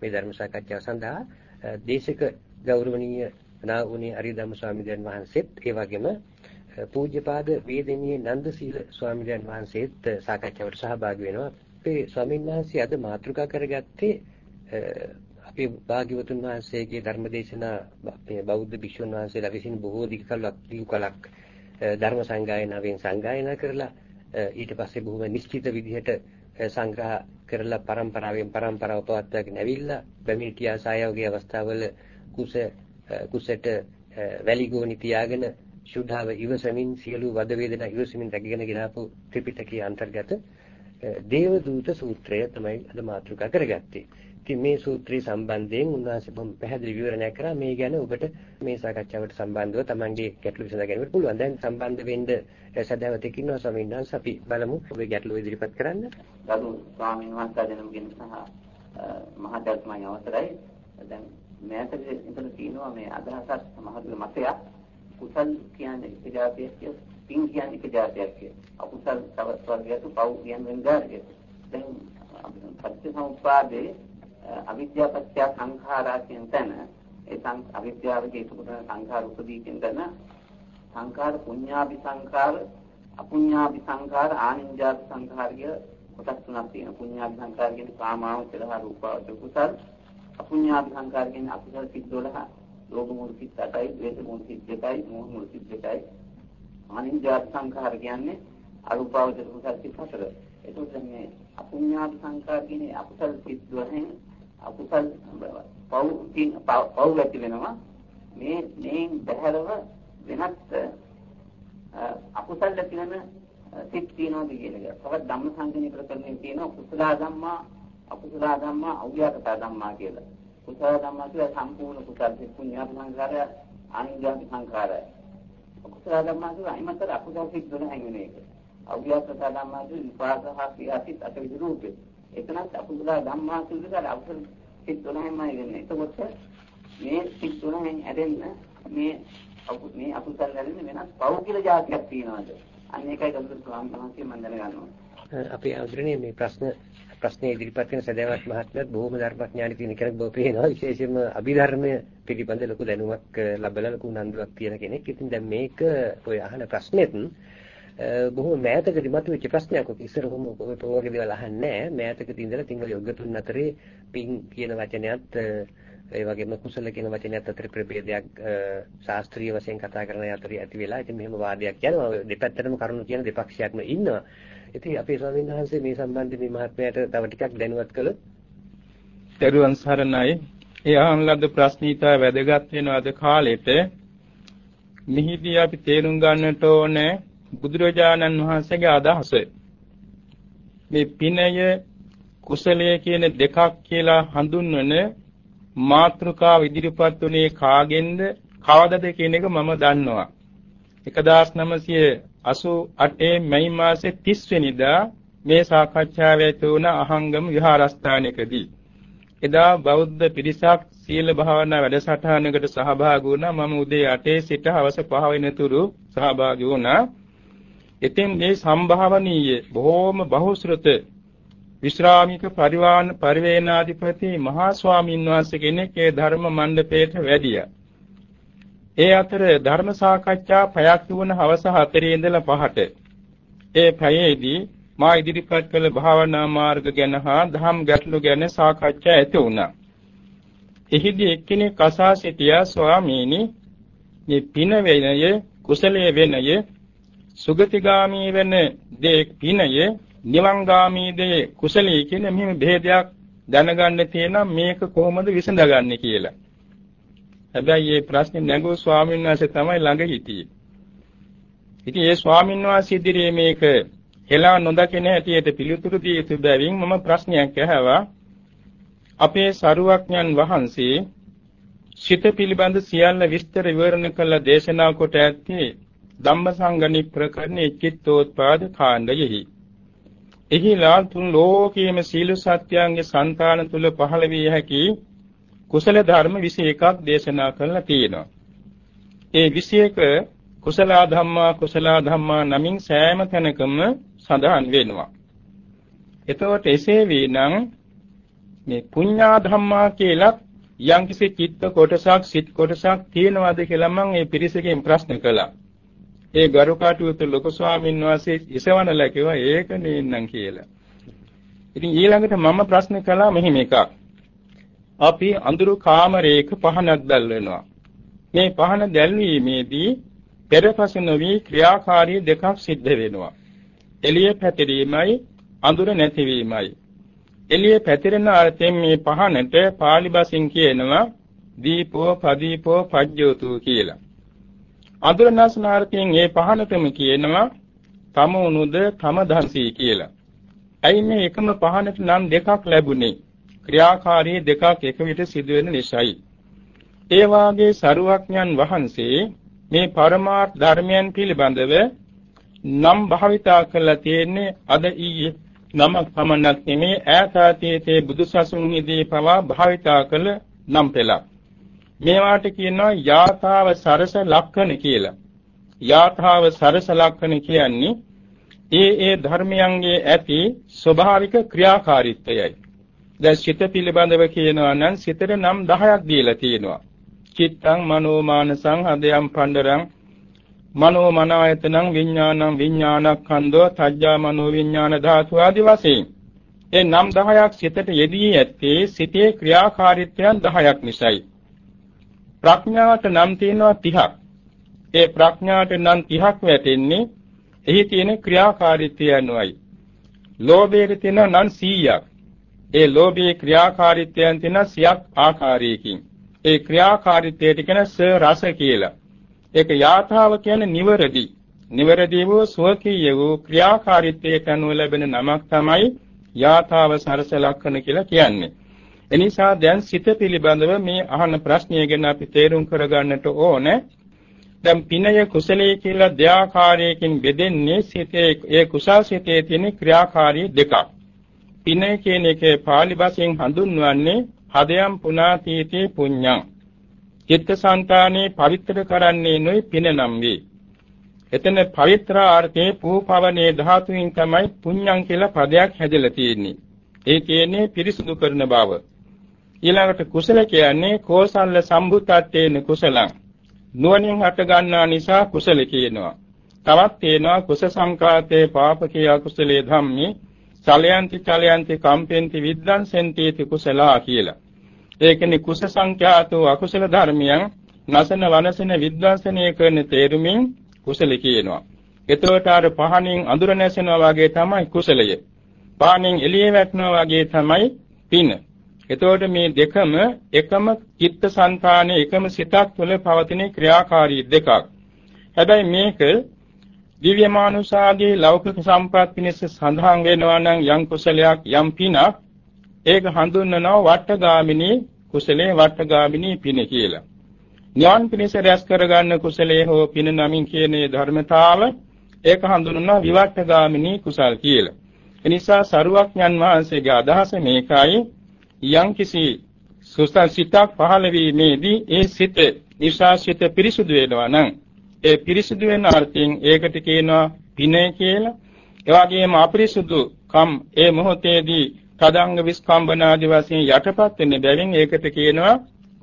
මේ ධර්ම සාකච්ඡාව සඳහා දේශක ගෞරවනීය නා වුණේ අරිදම් ස්වාමීන් වහන්සේත් ඒ වගේම පූජ්‍යපාද වේදෙනියේ නන්දසීල ස්වාමීන් වහන්සේත් සාකච්ඡාවට සහභාගී වෙනවා. අපේ ස්වාමීන් වහන්සේ අද මාතෘකා කරගත්තේ අපේ භාග්‍යවතුන් වහන්සේගේ ධර්මදේශනා අපේ බෞද්ධ භික්ෂුන් වහන්සේලා විසින් බොහෝ දිග කලක් දීු කලක් ධර්ම සංගායනාවෙන් සංගායනා කරලා ඊට පස්සේ බොහොම නිශ්චිත විදිහට සංග්‍රහ කරලා પરම්පරාවෙන් પરම්පරාව පවත්වාගෙන ඇවිල්ලා බැමිණිටියා සායෝගයේ අවස්ථාවල කුස කුසට වැලි ගෝනි තියාගෙන සුද්ධාව ඉවසමින් සියලු වද වේදනා ඉවසමින් රැකගෙන ගినాපු ත්‍රිපිටකයේ අන්තර්ගත දේවදූත සූත්‍රය තමයි අද මාතෘකා කරගත්තේ. ඉතින් මේ සූත්‍රය සම්බන්ධයෙන් උන්වහන්සේ බොහොම පැහැදිලි විවරණයක් කරා මේ ගැන ඔබට මේ සාකච්ඡාවට සම්බන්ධව තමන්ගේ ගැටලු විසඳ ගැනීමට පුළුවන්. දැන් සම්බන්ධ වෙන්න සදාවතෙක් ඉන්නවා ස්වාමීන් වහන්සේ අපි බලමු ඔබේ ගැටලු ඉදිරිපත් කරන්න. ගරු ස්වාමීන් වහන්සේ දෙනමගෙන සහ මහදත්මයි අවසරයි. දැන් මෑතක ඉඳලා තියෙනවා මේ අදහසක් සමහරවිට මතයක් කුසල් කියන්නේ එක જાතියක් කියලා පින් කියන්නේ එක જાතියක් කියලා. අකුසල් තවත් වර්ගයක් පව් කියන්නේ වෙන જાතියක්. දැන් පටිච්චසමුප්පාදේ අවිද්‍යාව පත්‍ය සංඛාරා කියන තැන ඒ අවිද්‍යාවගේ ඒකට සංඛාර උපදී කියන තැන සංඛාර පුඤ්ඤාභි සංඛාර අපුඤ්ඤාභි සංඛාර ආනිඤ්ඤාභි සංඛාර කිය කොටස් තුනක් තියෙනවා. පුඤ්ඤාභි සංඛාර කියන්නේ කාමාවචර හා රූපාවචර කුසල් අපුඤ්ඤාභි සංඛාර කියන්නේ අකුසල සිත් 12 ලෝභ මූල සිත් 8යි ද්වේෂ මූල සිත් 2යි මෝහ මූල සිත් 2යි ආනිඤ්ඤාභි සංඛාර කියන්නේ අරූපාවචර කුසල් සිත් 4 එතකොට මේ අපුඤ්ඤාභි සංඛාර කියන්නේ අකුසල සිත් 12න් අකුසල් පව් පව් ඇති වෙනවා මේ මේ බහැරව වෙනත් අකුසල් ඇති වෙන සිත් තියනවාද කියන එක. තවත් ධම්ම සංගණී ප්‍රකරණේ තියෙනවා කුසල ධම්මා අකුසල ධම්මා අව්‍යාකත ධම්මා කියලා. කුසල ධම්මා කියලා සම්පූර්ණ කුසල් සිත් පුණ්‍යාප සංකාරය ආනිජාති සංකාරය. අකුසල ධම්මා කියලා අයිමතර අකුසල සිත් දුන හැංගෙන එක. අව්‍යාකත ධම්මා කියලා විපාක හා ක්‍රියාසිත අතවිද රූපේ. එතනත් අකුසල ධම්මා කියලා අකුසල සිත් තුනමයි වෙන්නේ. එතකොට මේ සිත් තුනෙන් ඇදෙන්න මේ මේ අකුසල වලින් වෙනස් පව් කියලා જાතියක් තියෙනවාද? අන්න ඒකයි ගම්බුත් ස්වාමීන් වහන්සේ මම දැනගන්නවා. අපි අඳුරන්නේ මේ ප්‍රශ්න ප්‍රශ්නේ ඉදිරිපත් කරන සදහවත් මහත්මයාත් බොහොම ධර්මඥානි තියෙන කෙනෙක් බව පේනවා. විශේෂයෙන්ම අභිධර්මය පිළිබඳ ලොකු දැනුමක් ලැබලා ලොකු උනන්දුවක් තියෙන කෙනෙක්. ඉතින් දැන් මේක ඔය අහන ප්‍රශ්නෙත් බොහොම මෑතකදී මතුවෙච්ච ප්‍රශ්නයක් ඔක ඉස්සර කොහොම ඔය වගේ දේවල් අහන්නේ නැහැ මෑතකදී ඉඳලා තිංගල යොගතුන් අතරේ පින් කියන වචනයත් ඒ වගේම කුසල කියන වචනයත් අතර ප්‍රභේදයක් ශාස්ත්‍රීය වශයෙන් කතා කරන අතරේ ඇති වෙලා ඉතින් මෙහෙම වාදයක් යනවා දෙපැත්තටම කරුණු කියන දෙපක්ෂයක්ම ඉන්නවා. ඉතින් අපේ ස්වාමීන් වහන්සේ මේ සම්බන්ධයෙන් මේ මහත්මයාට තව ටිකක් දැනුවත් කළොත්? දරුවන් සරණයි. ඒ අහන ලද ප්‍රශ්නීතා වැදගත් වෙන අද කාලෙට මිහිදී අපි තේරුම් ගන්නට ඕනේ බුදුරජාණන් වහන්සේගේ අදහස. මේ පිනය කුසලය කියන දෙකක් කියලා හඳුන්වන මාත්‍රකාව ඉදිරිපත් වුණේ කාගෙන්ද? කවදද කියන එක මම දන්නවා. 1988 මැයි මාසේ 30 වෙනිදා මේ සාකච්ඡාව ඇති වුණ අහංගම විහාරස්ථානයකදී. එදා බෞද්ධ පිරිසක් සීල භාවනා වැඩසටහනකට සහභාගී වුණා. මම උදේ 8 සිට හවස 5 වෙනතුරු සහභාගී වුණා. එතෙන් මේ සම්භාවනීය බොහෝම බහුශ්‍රත විශ්‍රාමික පරිවාන පරිවේනාධිපති මහා ස්වාමීන් වහන්සේ කෙනෙක් ඒ ධර්ම මණ්ඩපයට වැඩියා. ඒ අතර ධර්ම සාකච්ඡා පැයක් වුණ හවස 4 ඉඳලා 5ට. ඒ පැයේදී මා ඉදිරිපත් කළ භාවනා මාර්ග ගැන හා ධම් ගැටලු ගැන සාකච්ඡා ඇති වුණා. එහිදී එක්කෙනෙක් අසා සිටියා ස්වාමීනි මේ පින වෙනය කුසලයේ වෙනය සුගතිගාමී වෙන දේ පිනය නිවංගාමී දේ කුසලයේ කියන මෙහෙම ભેදයක් දැනගන්න තියෙනම් මේක කොහොමද විසඳගන්නේ කියලා. හැබැයි මේ ප්‍රශ්නේ නැගූ ස්වාමීන් වහන්සේ තමයි ළඟ හිටියේ. ඉතින් ඒ ස්වාමීන් වහන්සේ ඉදිරියේ මේක හෙලා නොදකින හැටියට පිළිතුරු දී යුතු බැවින් මම ප්‍රශ්නයක් අහවා. අපේ සරුවක්ඥන් වහන්සේ සිත පිළිබඳ සියල්ල විස්තර විවරණ කළ දේශනා කොට ඇත්තේ ධම්මසංගණි ප්‍රකරණේ චිත්තෝත්පාද කාණ්ඩයෙහි එහිලා තුන් ලෝකයේම සීල සත්‍යයන්ගේ సంతාන තුල පහළ විය හැකි කුසල ධර්ම 21ක් දේශනා කරලා තියෙනවා. ඒ 21 කුසල ධම්මා කුසල ධම්මා නමින් සෑම තැනකම සඳහන් වෙනවා. එතකොට එසේ වීනම් මේ පුඤ්ඤා ධම්මා කියලා යම්කිසි චිත්ත කොටසක් සිත් කොටසක් තියෙනවද කියලා මම මේ පිරිසකින් ප්‍රශ්න කළා. ඒ ගරු කටයුතු ලොකු ස්වාමීන් වහන්සේ ඉසවනලා කිව්වා ඒක නෙන්නම් කියලා. ඉතින් ඊළඟට මම ප්‍රශ්න කළා මෙහිම එකක්. අපි අඳුරු කාමරයක පහනක් දැල්වෙනවා. මේ පහන දැල්වීමේදී පෙරපස නොවි ක්‍රියාකාරී දෙකක් සිද්ධ වෙනවා. එළිය පැතිරීමයි අඳුර නැතිවීමයි. එළිය පැතිරෙන අර්ථයෙන් මේ පහනට pāli බසින් කියනවා දීපෝ පදීපෝ පජ්ජෝතු කියලා. අඳුර නැස්නාර්ථයෙන් මේ පහනටම කියනවා තම උනුද තම දන්සී කියලා. ඇයි මේ එකම පහනට නම් දෙකක් ලැබුණේ? ක්‍රියාකාරී දෙකක් එක විට සිදුවෙන නිසායි. ඒ වාගේ සරුවක්ඥන් වහන්සේ මේ පරමාර්ථ ධර්මයන් පිළිබඳව නම් භාවිතා කරලා තියෙන්නේ අද ඊයේ නමක් පමණක් නෙමේ ඈතාතීතේ බුදුසසුන්හිදී පවා භාවිතා කළ නම් පෙළක්. මේවාට කියනවා යථාව සරස ලක්ෂණ කියලා. යථාව සරස ලක්ෂණ කියන්නේ ඒ ඒ ධර්මයන්ගේ ඇති ස්වභාවික ක්‍රියාකාරීත්වයයි. දැන් සිත පිළිබඳව කියනවා නම් සිතට නම් 10ක් දීලා තියෙනවා. චිත්තං මනෝමානසං හදයන් පණ්ඩරං මනෝ මනායතනං විඥානං විඥානක්ඛන්தோ තජ්ජා මනෝ විඥාන ධාතු ආදි වශයෙන් ඒ නම් 10ක් සිතට යෙදී ඇත්තේ සිතේ ක්‍රියාකාරීත්වයන් 10ක් නිසායි ප්‍රඥාවට නම් තියෙනවා 30ක් ඒ ප්‍රඥාවට නම් 30ක් වැටෙන්නේ එහි තියෙන ක්‍රියාකාරීත්වය අනුවයි ලෝභයේ තියෙන නම් 100ක් ඒ ලෝභයේ ක්‍රියාකාරීත්වයන් තියෙන 100ක් ආකාරයකින් ඒ ක්‍රියාකාරීත්වයට කියන ස රස කියලා. ඒක යථාව කියන්නේ නිවරදි. නිවරදි වූ ස්වකීය වූ ක්‍රියාකාරීත්වයට අනුව ලැබෙන නමක් තමයි යථාව සරස ලක්ෂණ කියලා කියන්නේ. එනිසා දැන් සිත පිළිබඳව මේ අහන ප්‍රශ්නය ගැන අපි තේරුම් කරගන්නට ඕනේ. දැන් පිනය කුසලයේ කියලා දෙආකාරයකින් බෙදෙන්නේ සිතේ ඒ කුසල් සිතේ තියෙන ක්‍රියාකාරී දෙකක්. පිනය කියන එකේ pāli භාෂෙන් හඳුන්වන්නේ හදයන් පුනාතීතේ පුඤ්ඤං චිත්තසංතානේ පවිත්‍ර කරන්නේ නොයි පින නම් වේ. එතන පවිත්‍ර ආර්ථේ පූපවනේ ධාතුයින් තමයි පුඤ්ඤං කියලා පදයක් හැදලා තියෙන්නේ. ඒ කියන්නේ පිරිසුදු කරන බව. ඊළඟට කුසල කියන්නේ කෝසල්ල සම්භුතත්තේන කුසලං. නුවණින් හට ගන්නා නිසා කුසල කියනවා. තවත් තේනවා කුස සංකාතේ පාපකේ අකුසලේ ධම්මේ චලයන්ති චලයන්ති කම්පෙන්ති විද්දංසෙන්ති කුසලා කියලා. ඒ කියන්නේ කුස සංඛ්‍යාතෝ අකුසල ධර්මයන් නසන වනසන විද්වාසනය කරන තේරුමින් කුසල කියනවා. එතකොට අර පහනින් අඳුර නැසෙනවා වගේ තමයි කුසලය. පහනින් එළිය වැටෙනවා වගේ තමයි පින. එතකොට මේ දෙකම එකම චිත්ත සංතානයේ එකම සිතක් තුළ පවතින ක්‍රියාකාරී දෙකක්. හැබැයි මේක දිව්‍යමානුෂාගේ ලෞකික සම්පත් පිණිස සඳහන් වෙනවා නම් යම් කුසලයක් යම් පිනක් ඒක හඳුන්වනවා වට්ටගාමිනී කුසලේ වට්ටගාමිනී පින කියලා. ඥාන පිණිස රැස් කරගන්න කුසලයේ හෝ පින නමින් කියන ධර්මතාව ඒක හඳුන්වනවා විවට්ටගාමිනී කුසල් කියලා. එනිසා සරුවක්ඥන් වහන්සේගේ අදහස මේකයි යම්කිසි සුස්තන් සිතක් පහළ වීමේදී ඒ සිත නිසා සිත පිරිසුදු වෙනවා නම් ඒ පිරිසුදු වෙන අර්ථයෙන් ඒකට කියනවා පිනය කියලා. ඒ වගේම අපිරිසුදු කම් ඒ මොහොතේදී තදංග විස්කම්බන ආදී වශයෙන් යටපත් වෙන බැවින් ඒකට කියනවා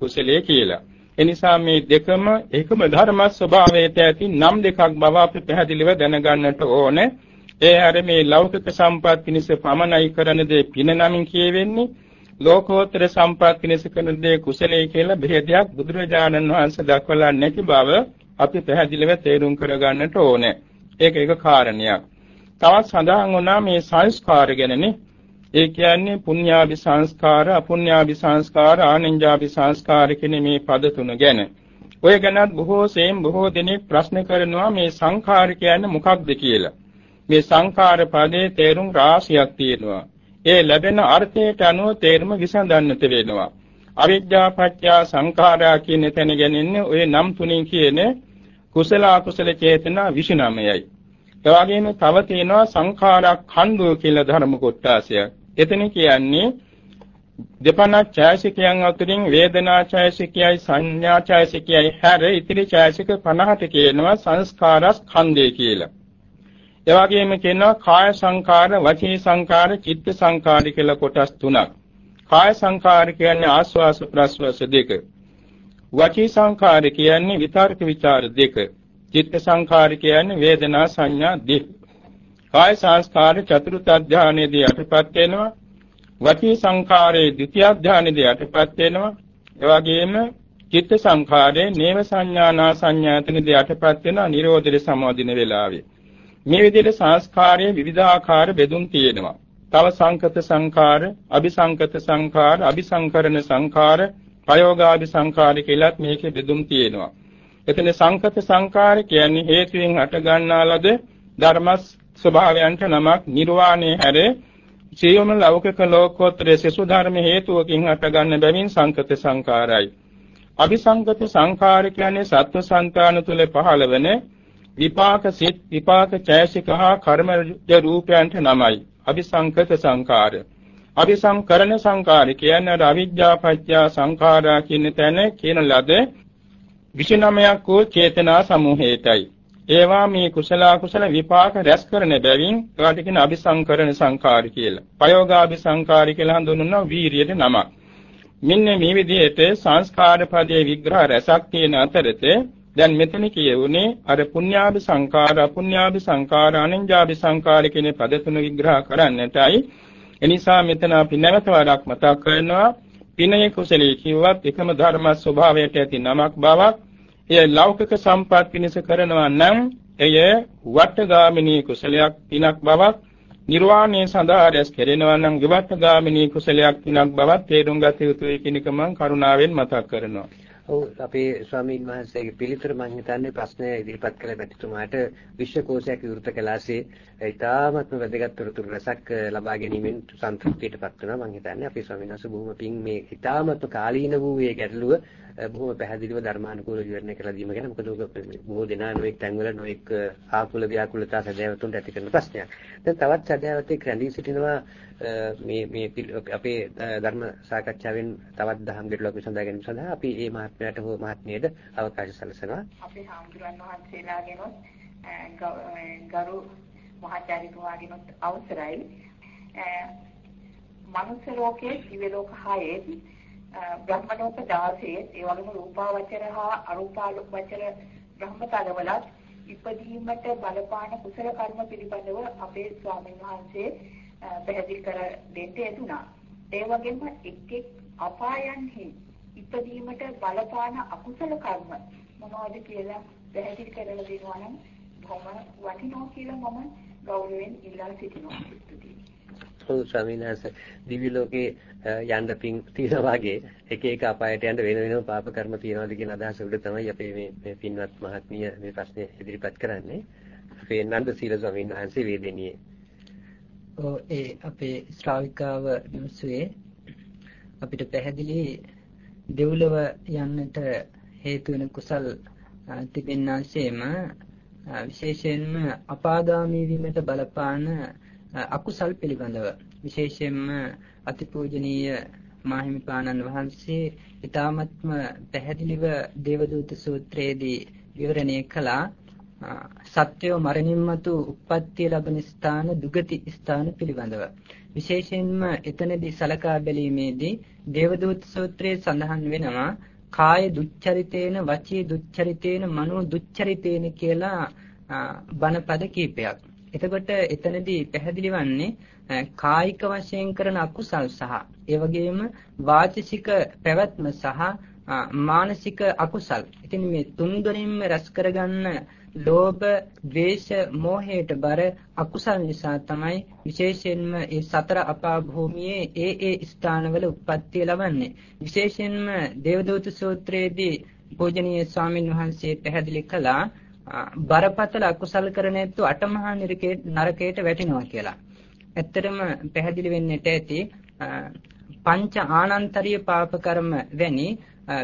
කුසලයේ කියලා. එනිසා මේ දෙකම එකම ධර්ම ස්වභාවයට ඇති නම් දෙකක් බව අපි පැහැදිලිව දැනගන්නට ඕනේ. ඒ අර මේ ලෞකික සම්පත් පිණිස පමණයි කරන දේ පින නමින් කියවෙන්නේ. ලෝකෝත්තර සම්පත් පිණිස කරන දේ කුසලයේ කියලා බෙහෙදයක් බුදුරජාණන් වහන්සේ දක්වලා නැති බව අපි පැහැදිලිව තේරුම් කරගන්නට ඕනේ. ඒක එක කාරණයක්. තවත් සඳහන් වුණා මේ සංස්කාර ගැනනේ. ඒ කියන්නේ පුඤ්ඤාභි සංස්කාර, අපුඤ්ඤාභි සංස්කාර, ආනෙන්ජාභි සංස්කාර කියන මේ පද තුන ගැන. ඔය ගැනත් බොහෝ සෙයින් බොහෝ දෙනෙක් ප්‍රශ්න කරනවා මේ සංඛාර කියන්නේ මොකක්ද කියලා. මේ සංඛාර පදේ තේරුම් රාශියක් තියෙනවා. ඒ ලැබෙන අර්ථයට අනුව තේරුම විසඳන්නට වෙනවා. අවිද්‍යා පත්‍ය සංඛාරා කියන තැන ගැනින්නේ ওই නම් තුنين කියන කුසල අකුසල චේතනා 29යි. ඒ වගේම තව තියෙනවා සංඛාරා ඛණ්ඩෝ කියලා ධර්ම කොටාසය. එතන කියන්නේ දෙපණක් ඡායසිකයන් අතරින් වේදනා ඡායසිකයයි සංඥා ඡායසිකයයි හැර ඉතිරි ඡායසික 50ට කියනවා සංස්කාරස් ඛණ්ඩය කියලා. ඒ වගේම කියනවා කාය සංකාර, වචී සංකාර, චිත්ත සංකාර කියලා කොටස් තුනක්. කාය සංඛාර කියන්නේ ආස්වාස ප්‍රස්වාස දෙක. වචී සංඛාර කියන්නේ විතර්ක ਵਿਚාර දෙක. චිත්ත සංඛාර කියන්නේ වේදනා සංඥා දෙක. කාය සංස්කාර චතුර්ථ අධ්‍යානයේදී යටපත් වෙනවා. වචී සංඛාරයේ ද්විතිය අධ්‍යානයේදී යටපත් වෙනවා. ඒ වගේම චිත්ත සංඛාරයේ නේව සංඥානා සංඥාතනදී යටපත් වෙනවා නිරෝධයේ සමාදින වෙලාවේ. මේ විදිහට සංස්කාරයේ විවිධාකාර බෙදුම් තියෙනවා. තව සංකත සංඛාර, අபிසංකත සංඛාර, අபிසංකරණ සංඛාර, ප්‍රයෝගාභි සංඛාර කියලාත් මේකේ බෙදුම් තියෙනවා. එතන සංකත සංඛාර කියන්නේ හේතුයෙන් අට ගන්නා ලද ධර්ම ස්වභාවයන්ට නමක් නිර්වාණය හැර සියොම ලෞකික ලෝකෝත්තර සසු ධර්ම හේතුවකින් අට ගන්න බැවින් සංකත සංඛාරයි. අபிසංකත සංඛාර කියන්නේ සත්ව සංකාන තුල පහළවන විපාක සිත් විපාක ඡයසික හා කර්මජ රූපයන්ට නමයි. අபிසංකත සංකාර. අபிසංකරණ සංකාර කියන්නේ අවිද්‍යා පත්‍ය සංඛාරා කියන තැන කියන ලද 29ක් වූ චේතනා සමූහයටයි. ඒවා මේ කුසල කුසල විපාක රැස් කරන බැවින් ඒකට කියන අபிසංකරණ සංකාර කියලා. ප්‍රයෝගාபிසංකාර කියලා හඳුන්වනවා වීරියට නමක්. මෙන්න මේ විදිහට සංස්කාර පදයේ විග්‍රහ රැසක් තියෙන අතරතේ දැන් මෙතන කියුනේ අර පුඤ්ඤාභි සංඛාර අපුඤ්ඤාභි සංඛාර අනඤ්ඤාභි සංඛාර කියන පද තුන විග්‍රහ කරන්නටයි. එනිසා මෙතන අපි නැවත වරක් මතක් කරනවා පිනය කුසලයේ කිව්වත් එකම ධර්ම ස්වභාවයට ඇති නමක් බවක්. එය ලෞකික සම්පත් පිණිස කරනවා නම් එය වට්ටගාමිනී කුසලයක් පිනක් බවක්. නිර්වාණය සඳහා රැස් කෙරෙනවා නම් විවට්ටගාමිනී කුසලයක් පිනක් බවක් තේරුම් ගත යුතුයි කියන එක මම කරුණාවෙන් මතක් කරනවා. ඔව් අපේ ස්වාමීන් වහන්සේගේ පිළිතුර මම හිතන්නේ ප්‍රශ්නය ඉදිරිපත් කළ පැතිතුමාට විශ්වකෝෂයක් විවෘත කළාසේ ඉතාමත්ම වැදගත් තොරතුරු රසක් eh, ලබා ගැනීමෙන් සන්තුෂ්ටියටපත් වෙනවා මම හිතන්නේ අපේ ස්වාමීන් වහන්සේ බොහොම පිං මේ ඉතාමත්ම කාලීන වූ මේ ගැටලුව eh, බොහොම පැහැදිලිව ධර්මානුකූලව විවරණය කළා දීම ගැන මොකද ඔක බොහෝ දෙනා නොඑක් තැන්වල නොඑක් eh, ආකුල ව්‍යාකුලතා සදෑවතුන්ට ඇති කරන ප්‍රශ්නයක්. දැන් තවත් සදෑවතෙක් රැඳී සිටිනවා මේ මේ අපේ ධර්ම සාකච්ඡාවෙන් තවත් දහම් ගැටලුවක් විසඳා ගැනීම සඳහා අපි මේ මහත්මයාට හෝ මහත්මියට අවකාශ සැලසෙනවා. අපේ හාමුදුරන් වහන්සේලාගෙනොත් ගරු මහාචාර්යතුමාගෙනොත් අවසරයි. මනුස්ස ලෝකයේ දිව්‍ය ලෝක 6 බ්‍රහ්ම ලෝක 16 ඒ වගේම රූපාවචර හා අරූපාවචර බ්‍රහ්මතලවලත් ඉපදීමට බලපාන කුසල කර්ම පිළිබඳව අපේ ස්වාමීන් වහන්සේ පැහැදිලි කර දෙන්න යෙදුනා. ඒ වගේම එක් එක් අපායන්හි ඉපදීමට බලපාන අකුසල කර්ම මොනවද කියලා පැහැදිලි කරලා දෙනවා නම් බොහොම වටිනවා කියලා මම ගෞරවයෙන් ඉල්ලා සිටිනවා. ඔව් ස්වාමීන් වහන්සේ දිව්‍ය ලෝකේ යන්න පිං තියනවා වගේ එක එක අපායට යන්න වෙන වෙනම පාප කර්ම තියනවාද කියන අදහස උඩ තමයි අපි මේ මේ පින්වත් මහත්මිය මේ ප්‍රශ්නේ ඉදිරිපත් කරන්නේ. අපේ නන්ද සීල ස්වාමීන් වහන්සේ වේදෙනියේ ඒ අපේ ශ්‍රාවිකාව විමසුවේ අපිට පැහැදිලි දෙව්ලොව යන්නට හේතු වෙන කුසල් තිබෙන්නාseම විශේෂයෙන්ම අපාගාමී වීමට බලපාන අකුසල් පිළිබඳව. විශේෂයෙන්ම අතිපූජනීය මාහිමිපාණන් වහන්සේ ඊ타මත්ම පැහැදිලිව දේවදූත සූත්‍රයේදී විවරණය කළා. සත්‍යෝ මරණින් මතු උප්පත්තිය ලබන ස්ථාන දුගති ස්ථාන පිළිබඳව විශේෂයෙන්ම එතනදී සලකා බැලීමේදී දේවදූත සූත්‍රයේ සඳහන් වෙනවා කාය දුච්චරිතේන වචී දුච්චරිතේන මනෝ දුච්චරිතේන කියලා බණපද කීපයක්. එතකොට එතනදී පැහැදිලි වන්නේ කායික වශයෙන් කරන අකුසල් සහ ඒ වගේම වාචික පැවැත්ම සහ මානසික අකුසල්. ඉතින් මේ තුන් දෙනින්ම රැස් කරගන්න ලෝභ, ද්වේෂ, මෝහයට බර අකුසල් නිසා තමයි විශේෂයෙන්ම ඒ සතර අපා භූමියේ ඒ ඒ ස්ථානවල උප්පත්තිය ලබන්නේ. විශේෂයෙන්ම දේවදූත සූත්‍රයේදී පූජනීය ස්වාමින් වහන්සේ පැහැදිලි කළා බරපතල අකුසල් කරන ඇත්තු අටමහා නරකයට වැටෙනවා කියලා. ඇත්තටම පැහැදිලි වෙන්නට ඇති පංච ආනන්තරීය පාප කර්ම වැනි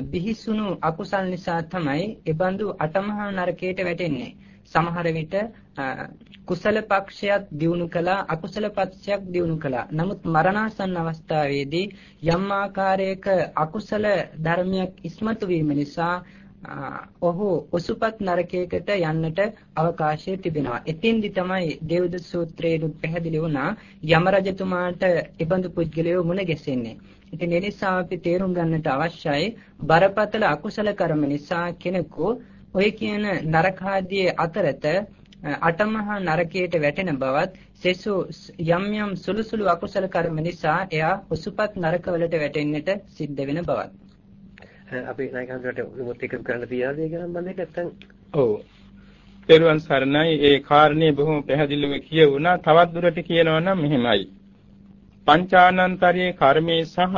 බිහිසුණු අකුසල් නිසා තමයි ඒබඳු අටමහා නරකයට වැටෙන්නේ. සමහර විට කුසල පක්ෂයක් දියුණු කළා අකුසල පක්ෂයක් දියුණු කළා. නමුත් මරණාසන්න අවස්ථාවේදී යම් ආකාරයක අකුසල ධර්මයක් ඉස්මතු වීම නිසා ඔහු ඔසුපත් නරකයකට යන්නට අවකාශය තිබෙනවා. එතෙන්දි තමයි දේවදූත සූත්‍රයේ පැහැදිලි වුණා යම රජතුමාට ඉබඳු පුද්ගලයෝ මුණ ගැසෙන්නේ. ඉතින් ඒ නිසා අපි තේරුම් ගන්නට අවශ්‍යයි බරපතල අකුසල කර්ම නිසා කෙනෙකු ඔය කියන නරකාදී අතරත අටමහා නරකයට වැටෙන බවත් සෙසු යම් යම් සුළු සුළු අකුසල කර්ම නිසා එයා උසුපත් නරකවලට වැටෙන්නට සිද්ධ වෙන බවත්. අපි නායකයන්ට මොකද එක කරන්න තියනද ඒක නම් බඳේ නැත්තම් ඔව්. පෙරවන් සරණයි ඒ කාරණේ බොහොම පැහැදිලිව කියවුණා. තවත් දුරට කියනවා නම් මෙහෙමයි. පංචානන්තරයේ කර්මයේ සහ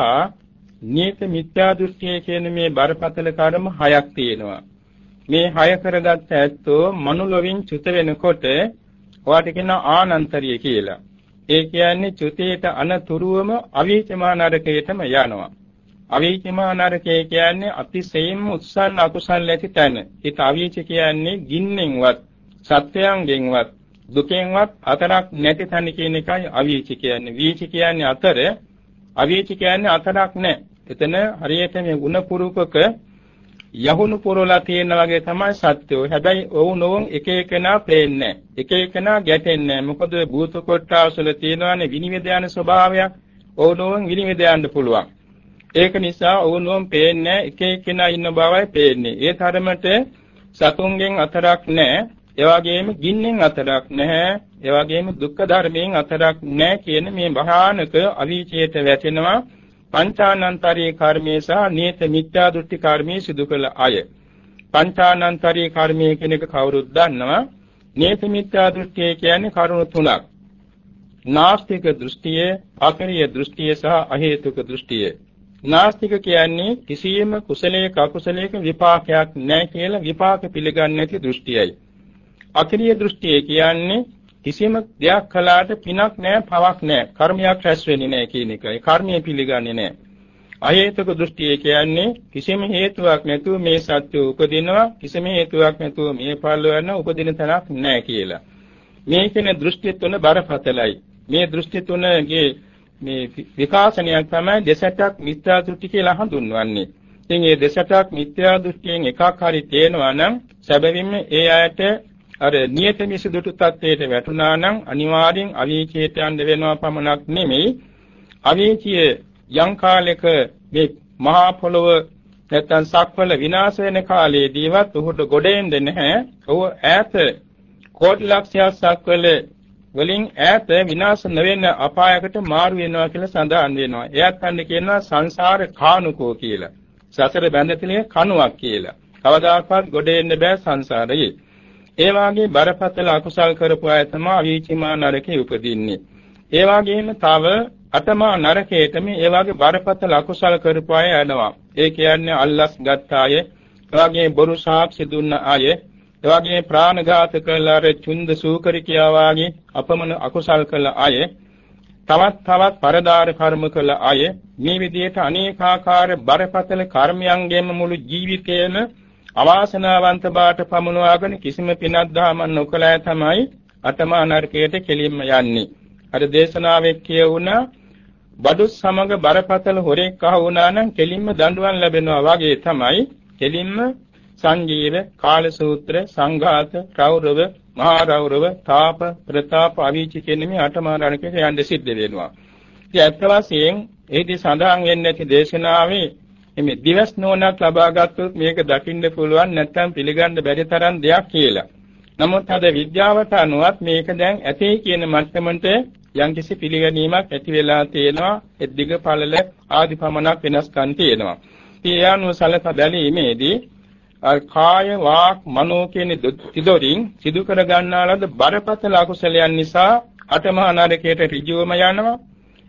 නියත මිත්‍යා දෘෂ්ටිය කියන මේ බරපතල කර්ම හයක් තියෙනවා. මේ හය කරගත්ත ඇත්තෝ මනුලොවින් චුත වෙනකොට ඔයාට කියන ආනන්තරිය කියලා. ඒ කියන්නේ චුතේට අනතුරුවම අවීචමා නරකයටම යනවා. අවීචමා නරකය කියන්නේ අතිශයින්ම උත්සන්න අකුසල් ඇති තැන. ඒත් අවීච කියන්නේ ගින්නෙන්වත් සත්‍යයන්ගෙන්වත් දුකෙන්වත් අතරක් නැති තැන කියන එකයි අවීච කියන්නේ. වීච කියන්නේ අතර අවීච කියන්නේ අතරක් නැහැ. එතන හරියට මේ ಗುಣ පුරුකක යහුණු පුරවලා තියෙන වගේ තමයි සත්‍යෝ. හැබැයි ඔවුන් ඔවුන් එක එකනා පේන්නේ එක එකනා ගැටෙන්නේ මොකද භූත කොටාසල තියෙනවානේ විනිවිද යන ස්වභාවයක්. ඔවුන් ඔවුන් විනිවිද යන්න පුළුවන්. ඒක නිසා ඔවුන් ඔවුන් පේන්නේ එක එකනා ඉන්න බවයි පේන්නේ. ඒ තරමට සතුන්ගෙන් අතරක් නැහැ. ඒ වගේම ගින්නෙන් අතරක් නැහැ. ඒ වගේම දුක්ඛ ධර්මයෙන් අතරක් නැහැ කියන මේ භයානක අවීචයට වැටෙනවා. පංචානන්තරී කර්මයේ සහ නියත මිත්‍යා දෘෂ්ටි කර්මයේ සිදු කළ අය. පංචානන්තරී කර්මයේ කියන එක කවුරුත් දන්නවා. නියත මිත්‍යා දෘෂ්ටිය කියන්නේ කරුණු තුනක්. නාස්තික දෘෂ්ටිය, අකරිය දෘෂ්ටිය සහ අහේතුක දෘෂ්ටිය. නාස්තික කියන්නේ කිසියම් කුසලයක අකුසලයක විපාකයක් නැහැ කියලා විපාක පිළිගන්නේ නැති දෘෂ්ටියයි. අකරිය දෘෂ්ටිය කියන්නේ කිසිම දෙයක් කළාට පිනක් නැහැ පවක් නැහැ කර්මයක් රැස් වෙන්නේ නැහැ කියන එකයි කර්මය පිළිගන්නේ නැහැ අහේතුක දෘෂ්ටිය කියන්නේ කිසිම හේතුවක් නැතුව මේ සත්‍ය උපදිනවා කිසිම හේතුවක් නැතුව මේ පල්ල වෙන උපදින තැනක් නැහැ කියලා. මේ කියන දෘෂ්ටි තුන බරපතලයි. මේ දෘෂ්ටි තුනගේ මේ විකාශනයක් තමයි දෙසටක් මිත්‍යා දෘෂ්ටි කියලා හඳුන්වන්නේ. ඉතින් මේ දෙසටක් මිත්‍යා දෘෂ්ටියෙන් එකක් හරි තේනවා නම් සැබවින්ම ඒ අයට අර නියත මිසදුටු තත්වයට වැටුණා නම් අනිවාර්යෙන් අවීචයට යන්න වෙනවා පමණක් නෙමෙයි අවීචිය යම් කාලයක මේ මහා පොළොව නැත්තම් සක්වල විනාශ වෙන කාලයේදීවත් උහුට ගොඩ එන්නේ නැහැ. ඔහු ඈත කෝටි ලක්ෂයක් සක්වල වලින් ඈත විනාශ නොවෙන අපායකට මාරු වෙනවා කියලා සඳහන් වෙනවා. එයත් අන්න කියනවා සංසාර කානුකෝ කියලා. සසර බැඳතිලේ කණුවක් කියලා. කවදාකවත් ගොඩ එන්න බෑ සංසාරයේ. ඒ වාගේ බරපතල අකුසල් කරපු අය තමයි අවීචිමා නරකේ උපදින්නේ. ඒ වගේම තව අටමා නරකයේතම ඒ වාගේ බරපතල අකුසල් කරපු අය යනවා. ඒ කියන්නේ අල්ලස් ගත්ත අය, ඒ වගේ බොරු සාක්ෂි දුන්න අය, ඒ වගේ ප්‍රාණඝාත කළා අර චුන්ද සූකරිකියා වාගේ අපමණ අකුසල් කළ අය, තවත් තවත් පරදාර කර්ම කළ අය මේ විදිහට අනේකාකාර බරපතල කර්මයන්ගෙන් මුළු ජීවිතේම අවාසනාවන්ත බාට පමුණවාගෙන කිසිම පිනක් දහමක් නොකළා තමයි අටමා නරකයට කෙලින්ම යන්නේ. අර දේශනාවේ කියවුණා බඩු සමග බරපතල හොරෙක් අහ වුණා නම් කෙලින්ම දඬුවම් ලැබෙනවා වගේ තමයි කෙලින්ම සංජීව කාලසූත්‍ර සංඝාත රෞරව මහා රෞරව තාප ප්‍රතාප අවීචි කියන මේ අටමා නරකයට යන්න සිද්ධ වෙනවා. ඉතින් අත් වශයෙන් ඒදී සඳහන් වෙන්නේ නැති දේශනාවේ මේ දිවස් නෝනක් ලබා ගත්තොත් මේක දකින්න පුළුවන් නැත්නම් පිළිගන්න බැරි තරම් දෙයක් කියලා. නමුත් අද විද්‍යාවට අනුවත් මේක දැන් ඇතේ කියන මට්ටමට යම්කිසි පිළිගැනීමක් ඇති වෙලා තියෙනවා. ඒ දිග පළල ආදි පමණක් වෙනස්කම් තියෙනවා. ඉතින් ඒ අනුව සලක බැලීමේදී කාය වාක් මනෝ කියන තිදොරින් සිදු කර ගන්නා ලද බරපතල අකුසලයන් නිසා අටමහා නරකයට ඍජුවම යනවා.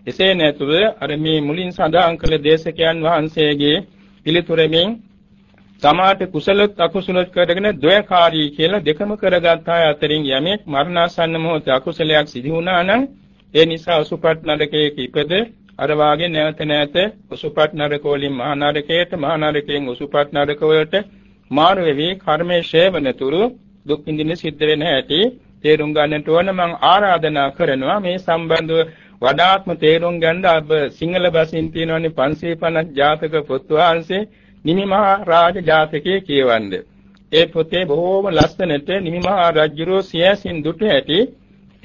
එසේ නැතුව අර මේ මුලින් සඳහන් කළ දේශකයන් වහන්සේගේ පිළිතුරෙමින් සමාත කුසලත් අකුසලත් කරගෙන ද්වයකාරී කියලා දෙකම කරගත් අය අතරින් යමෙක් මරණාසන්න මොහොත අකුසලයක් සිදු වුණා නම් ඒ නිසා අසුපත් නරකයේ ඉපද අර වාගේ නැවත නැවත අසුපත් නරක වලින් මහා නරකයට මහා නරකයෙන් අසුපත් නරක වලට මාරු වෙවි. කර්මයේ ෂේවනතුරු දුක් විඳින සිද්ධ වෙන හැටි තේරුම් ගන්නට ඕන. මම ආරාධනා කරනවා මේ සම්බන්ධව වඩාත්ම තේරුම් ගන්න අප සිංහල භාෂෙන් තියෙනවනේ 550 ජාතක පොත් වහන්සේ නිමිමහා රාජ ජාතකයේ කියවන්න. ඒ පොතේ බොහෝම ලස්සනට නිමිමහා රජුරෝ සියසින් දුටු ඇති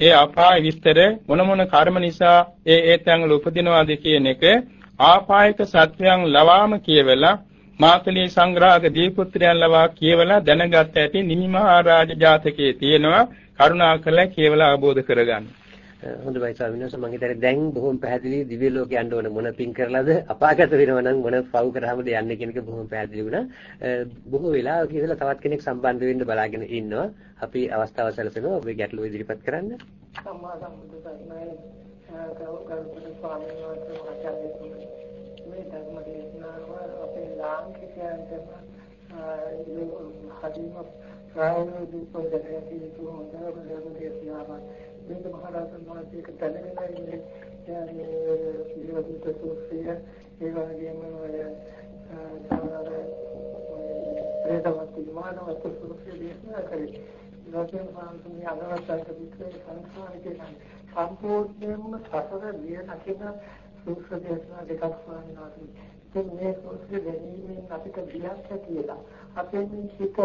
ඒ අපාය විස්තර මොන මොන කර්ම නිසා ඒ ඒ තැන්වල උපදිනවාද කියන එක ආපායක සත්‍යයන් ලවාම කියවලා මාතලී සංග්‍රහක දීපුත්‍රයන් ලවා කියවලා දැනගත් ඇති නිමිමහරජ ජාතකයේ තියෙනවා කරුණාකරලා කියවලා අවබෝධ කරගන්න. හොඳයි ස්වාමීන් වහන්සේ මම හිතන්නේ දැන් බොහොම පැහැදිලි දිව්‍ය ලෝක යන්න ඕන මොන පින් කරලාද අපාගත වෙනවා නම් මොන පව් කරාමද යන්නේ කියන එක බොහොම පැහැදිලි වුණා. බොහෝ වෙලාවක ඉඳලා තවත් කෙනෙක් සම්බන්ධ වෙන්න බලාගෙන ඉන්නවා. අපි අවස්ථාව සැලසෙනවා ඔබේ ගැටලුව ඉදිරිපත් කරන්න. සම්මා සම්බුද්ධයි ගෞරවනීය ස්වාමීන් වහන්සේ මහත්මයා මේ ධර්ම දේශනාව අපේ ලාංකිකයන්ට හදිම ප්‍රායෝගික පොදකයක් යුතු හොඳ ධර්ම දේශනාවක් මේක මහරහතන් වහන්සේක දැනගෙන මේ පිළිවෙත් සූත්‍රය ඒ වගේම ඔය සාර ප්‍රේතවත් මානවත් සූත්‍රය දේශනා කරේ. ලෝකයෙන් සාන්තුනි අදවස්සක විතර සංස්කාරිකේ සම්පූර්ණයෙන්ම සසර විය නැතිව සූත්‍ර දේශනා දෙකක් වන්නාදී. ඉතින් මේ සූත්‍ර ගැනීමෙන් අපිට බියක් කියලා අපේ හිත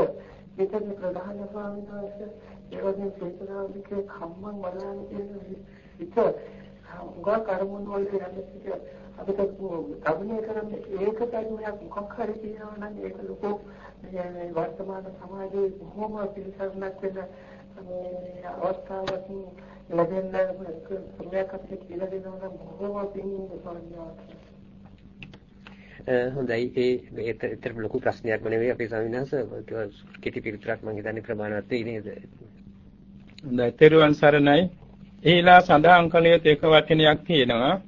විතර ප්‍රධාන ස්වාමීන් වහන්සේ ඒ වගේ චේතනාවිකේ කම්මං වලාන කියන විත උගා කර්මොන් වලට යන්නේ අපිට ගමනය කරන්නේ ඒක ධර්මයක් මොකක් හරි තියෙනවා නම් ඒක ලොකු මේ වර්තමාන සමාජයේ බොහොම පිළිසරණක් වෙන මේ අවස්ථාවක් ලැබෙන්න සම්‍යක් අපිට කියලා දෙනවා නම් බොහොම පින් ස්වාමීන් හොඳයි ඒ ඒතර ලොකු ප්‍රශ්නයක් නෙවෙයි අපේ ස්වාමීන් වහන්සේ කෙටි පිළිතුරක් මම හිතන්නේ ප්‍රමාණවත් වෙයි නේද හොඳයි තෙරුවන් සරණයි. ඒලා සඳහන් කළ යුතු එක වචනයක් තියෙනවා.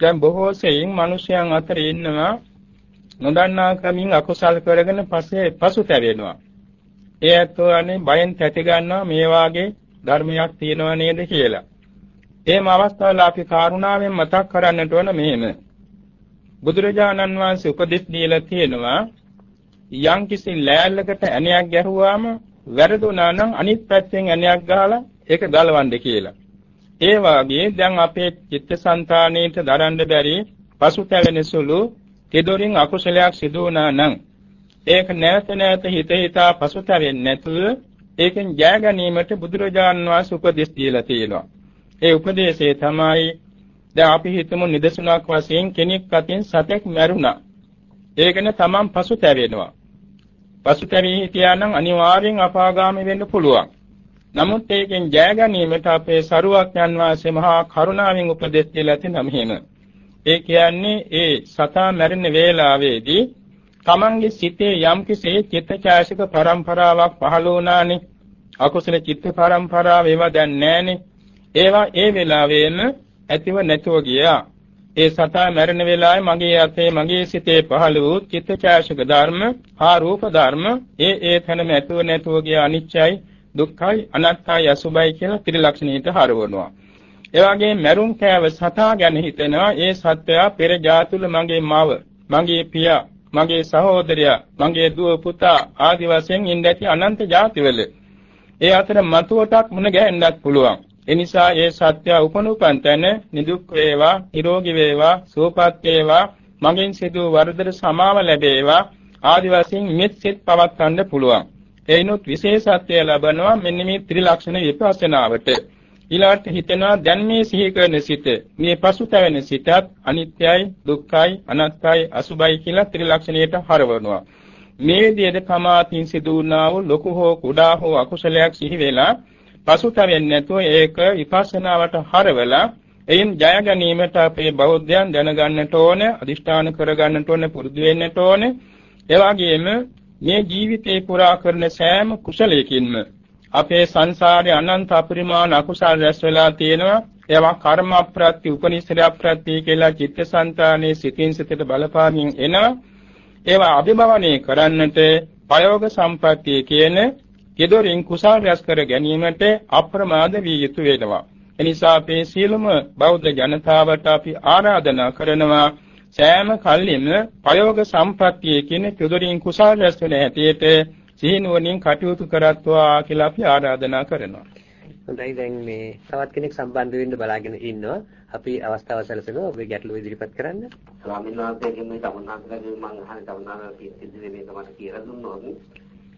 දැන් බොහෝ සෙයින් මිනිසයන් අතර ඉන්නවා නොදන්නා කමින් අකුසල් කරගෙන පස්සේ පසුතැවෙනවා. ඒ ඇත්තෝ අනේ බයෙන් තැති ගන්නවා මේ වාගේ ධර්මයක් තියෙනව නේද කියලා. එහෙම අවස්ථාවල අපි කරුණාවෙන් මතක් කරන්නට ඕන මෙහෙම. බුදුරජාණන් වහන්සේ උපදෙස් දීලා තියෙනවා යම්කිසි ලෑල්ලකට ඇණයක් ගැහුවාම වැරදුනා නම් අනිත් පැත්තෙන් ඇණයක් ගහලා ඒක ගලවන්න කියලා. ඒ වාගේ දැන් අපේ චිත්තසංතානයේට දරන්න බැරි පසුතැවෙන සුළු තෙදොරින් අකුසලයක් සිදු වුණා නම් ඒක නැවත නැවත හිත හිතා පසුතැවෙන්නේ නැතුව ඒකෙන් ජය ගැනීමට බුදුරජාණන් වහන්සේ උපදෙස් දීලා තියෙනවා. ඒ උපදේශය තමයි දැන් අපි හිතමු නිදසුනක් වශයෙන් කෙනෙක් අතින් සතෙක් මැරුණා. ඒකන තමන් පසුතැවෙනවා. පසුතැවී හිටියානම් අනිවාර්යෙන් අපාගාමී වෙන්න පුළුවන්. නමුත් ඒකෙන් ජය ගැනීමට අපේ සරුවක්යන් වාසේ මහා කරුණාවෙන් උපදෙස් දෙලා තියෙන මෙහෙම. ඒ කියන්නේ ඒ සතා මැරෙන වේලාවේදී තමන්ගේ සිතේ යම්කිසි චිත්තචෛසික පරම්පරාවක් පහළ වුණානේ. අකුසල චිත්ත පරම්පරාව ඒවා දැන් නැහනේ. ඒවා ඒ වෙලාවෙම ඇතිව නැතුව ගියා. ඒ සතා මැරෙන වෙලාවේ මගේ අතේ මගේ සිතේ පහළ වූ චිත්තචෛතසික ධර්ම හා රූප ධර්ම ඒ ඒ තැනම ඇතුව නැතුව ගිය අනිත්‍යයි දුක්ඛයි අනාත්තයි අසුභයි කියලා ත්‍රිලක්ෂණයට හරවනවා. ඒ වගේම මරුන් කෑව සතා ගැන හිතෙනවා ඒ සත්වයා පෙර ජාතුල මගේ මව, මගේ පියා, මගේ සහෝදරයා, මගේ දුව පුතා ආදි වශයෙන් ඉඳ ඇති අනන්ත ජාතිවල. ඒ අතර මතුවටක් මුණ ගැහෙන්නත් පුළුවන්. එනිසා ඒ සත්‍ය උපනුපන් තැන නිදුක් වේවා, නිරෝගී වේවා, සුවපත් වේවා, මගෙන් සිදු වරදට සමාව ලැබේවා ආදි වශයෙන් මෙත් සිත් පවත්වන්න පුළුවන්. එයිනොත් විශේෂත්වය ලබනවා මෙන්න මේ ත්‍රිලක්ෂණ විපස්සනාවට. ඊළාට හිතෙනවා දැන් මේ සිහි කරන සිත මේ පසුතැවෙන සිතත් අනිත්‍යයි දුක්ඛයි අනාත්තයි අසුභයි කියලා ත්‍රිලක්ෂණයට හරවනවා. මේ විදිහට කමාතින් සිදු වුණා වූ ලොකු හෝ කුඩා හෝ අකුසලයක් සිහි වෙලා පසුතැවෙන්නේ නැතුව ඒක විපස්සනාවට හරවලා එයින් ජය ගැනීමට අපේ බෞද්ධයන් දැනගන්නට ඕනේ, අදිෂ්ඨාන කරගන්නට ඕනේ, පුරුදු වෙන්නට ඕනේ. ඒ වගේම මේ ජීවිතේ පුරා කරන සෑම කුසලයකින්ම අපේ සංසාරේ අනන්ත අපරිමාණ අකුසල් රැස් වෙලා තියෙනවා. ඒවා කර්ම අප්‍රත්‍ය, උපනිශ්‍රය අප්‍රත්‍ය කියලා චිත්තසංතානයේ සිතින් සිතට බලපාමින් එනවා. ඒවා අභිභවනය කරන්නට ප්‍රයෝග සම්පත්තිය කියන කෙදොරින් කුසල් රැස් කර ගැනීමට අප්‍රමාද විය යුතු වෙනවා. එනිසා අපේ සියලුම බෞද්ධ ජනතාවට අපි ආරාධනා කරනවා සෑම කල්ලිම ප්‍රයෝග සම්ප්‍රත්‍යයේ කියන කෙදොරින් කුසල් රැස් වෙන හැටියට සිහිනුවණින් කටයුතු කරත්වා කියලා අපි ආරාධනා කරනවා. හොඳයි දැන් මේ තවත් කෙනෙක් සම්බන්ධ වෙන්න බලාගෙන ඉන්නවා. අපි අවස්ථාව සැලසෙනවා ඔබේ ගැටලුව ඉදිරිපත් කරන්න. ස්වාමීන් වහන්සේගෙන් මේ තමුන්නාන්සේගෙන් මම අහන්නේ තමුන්නාන්සේ සිද්ධ මේක මට කියලා දුන්නොත්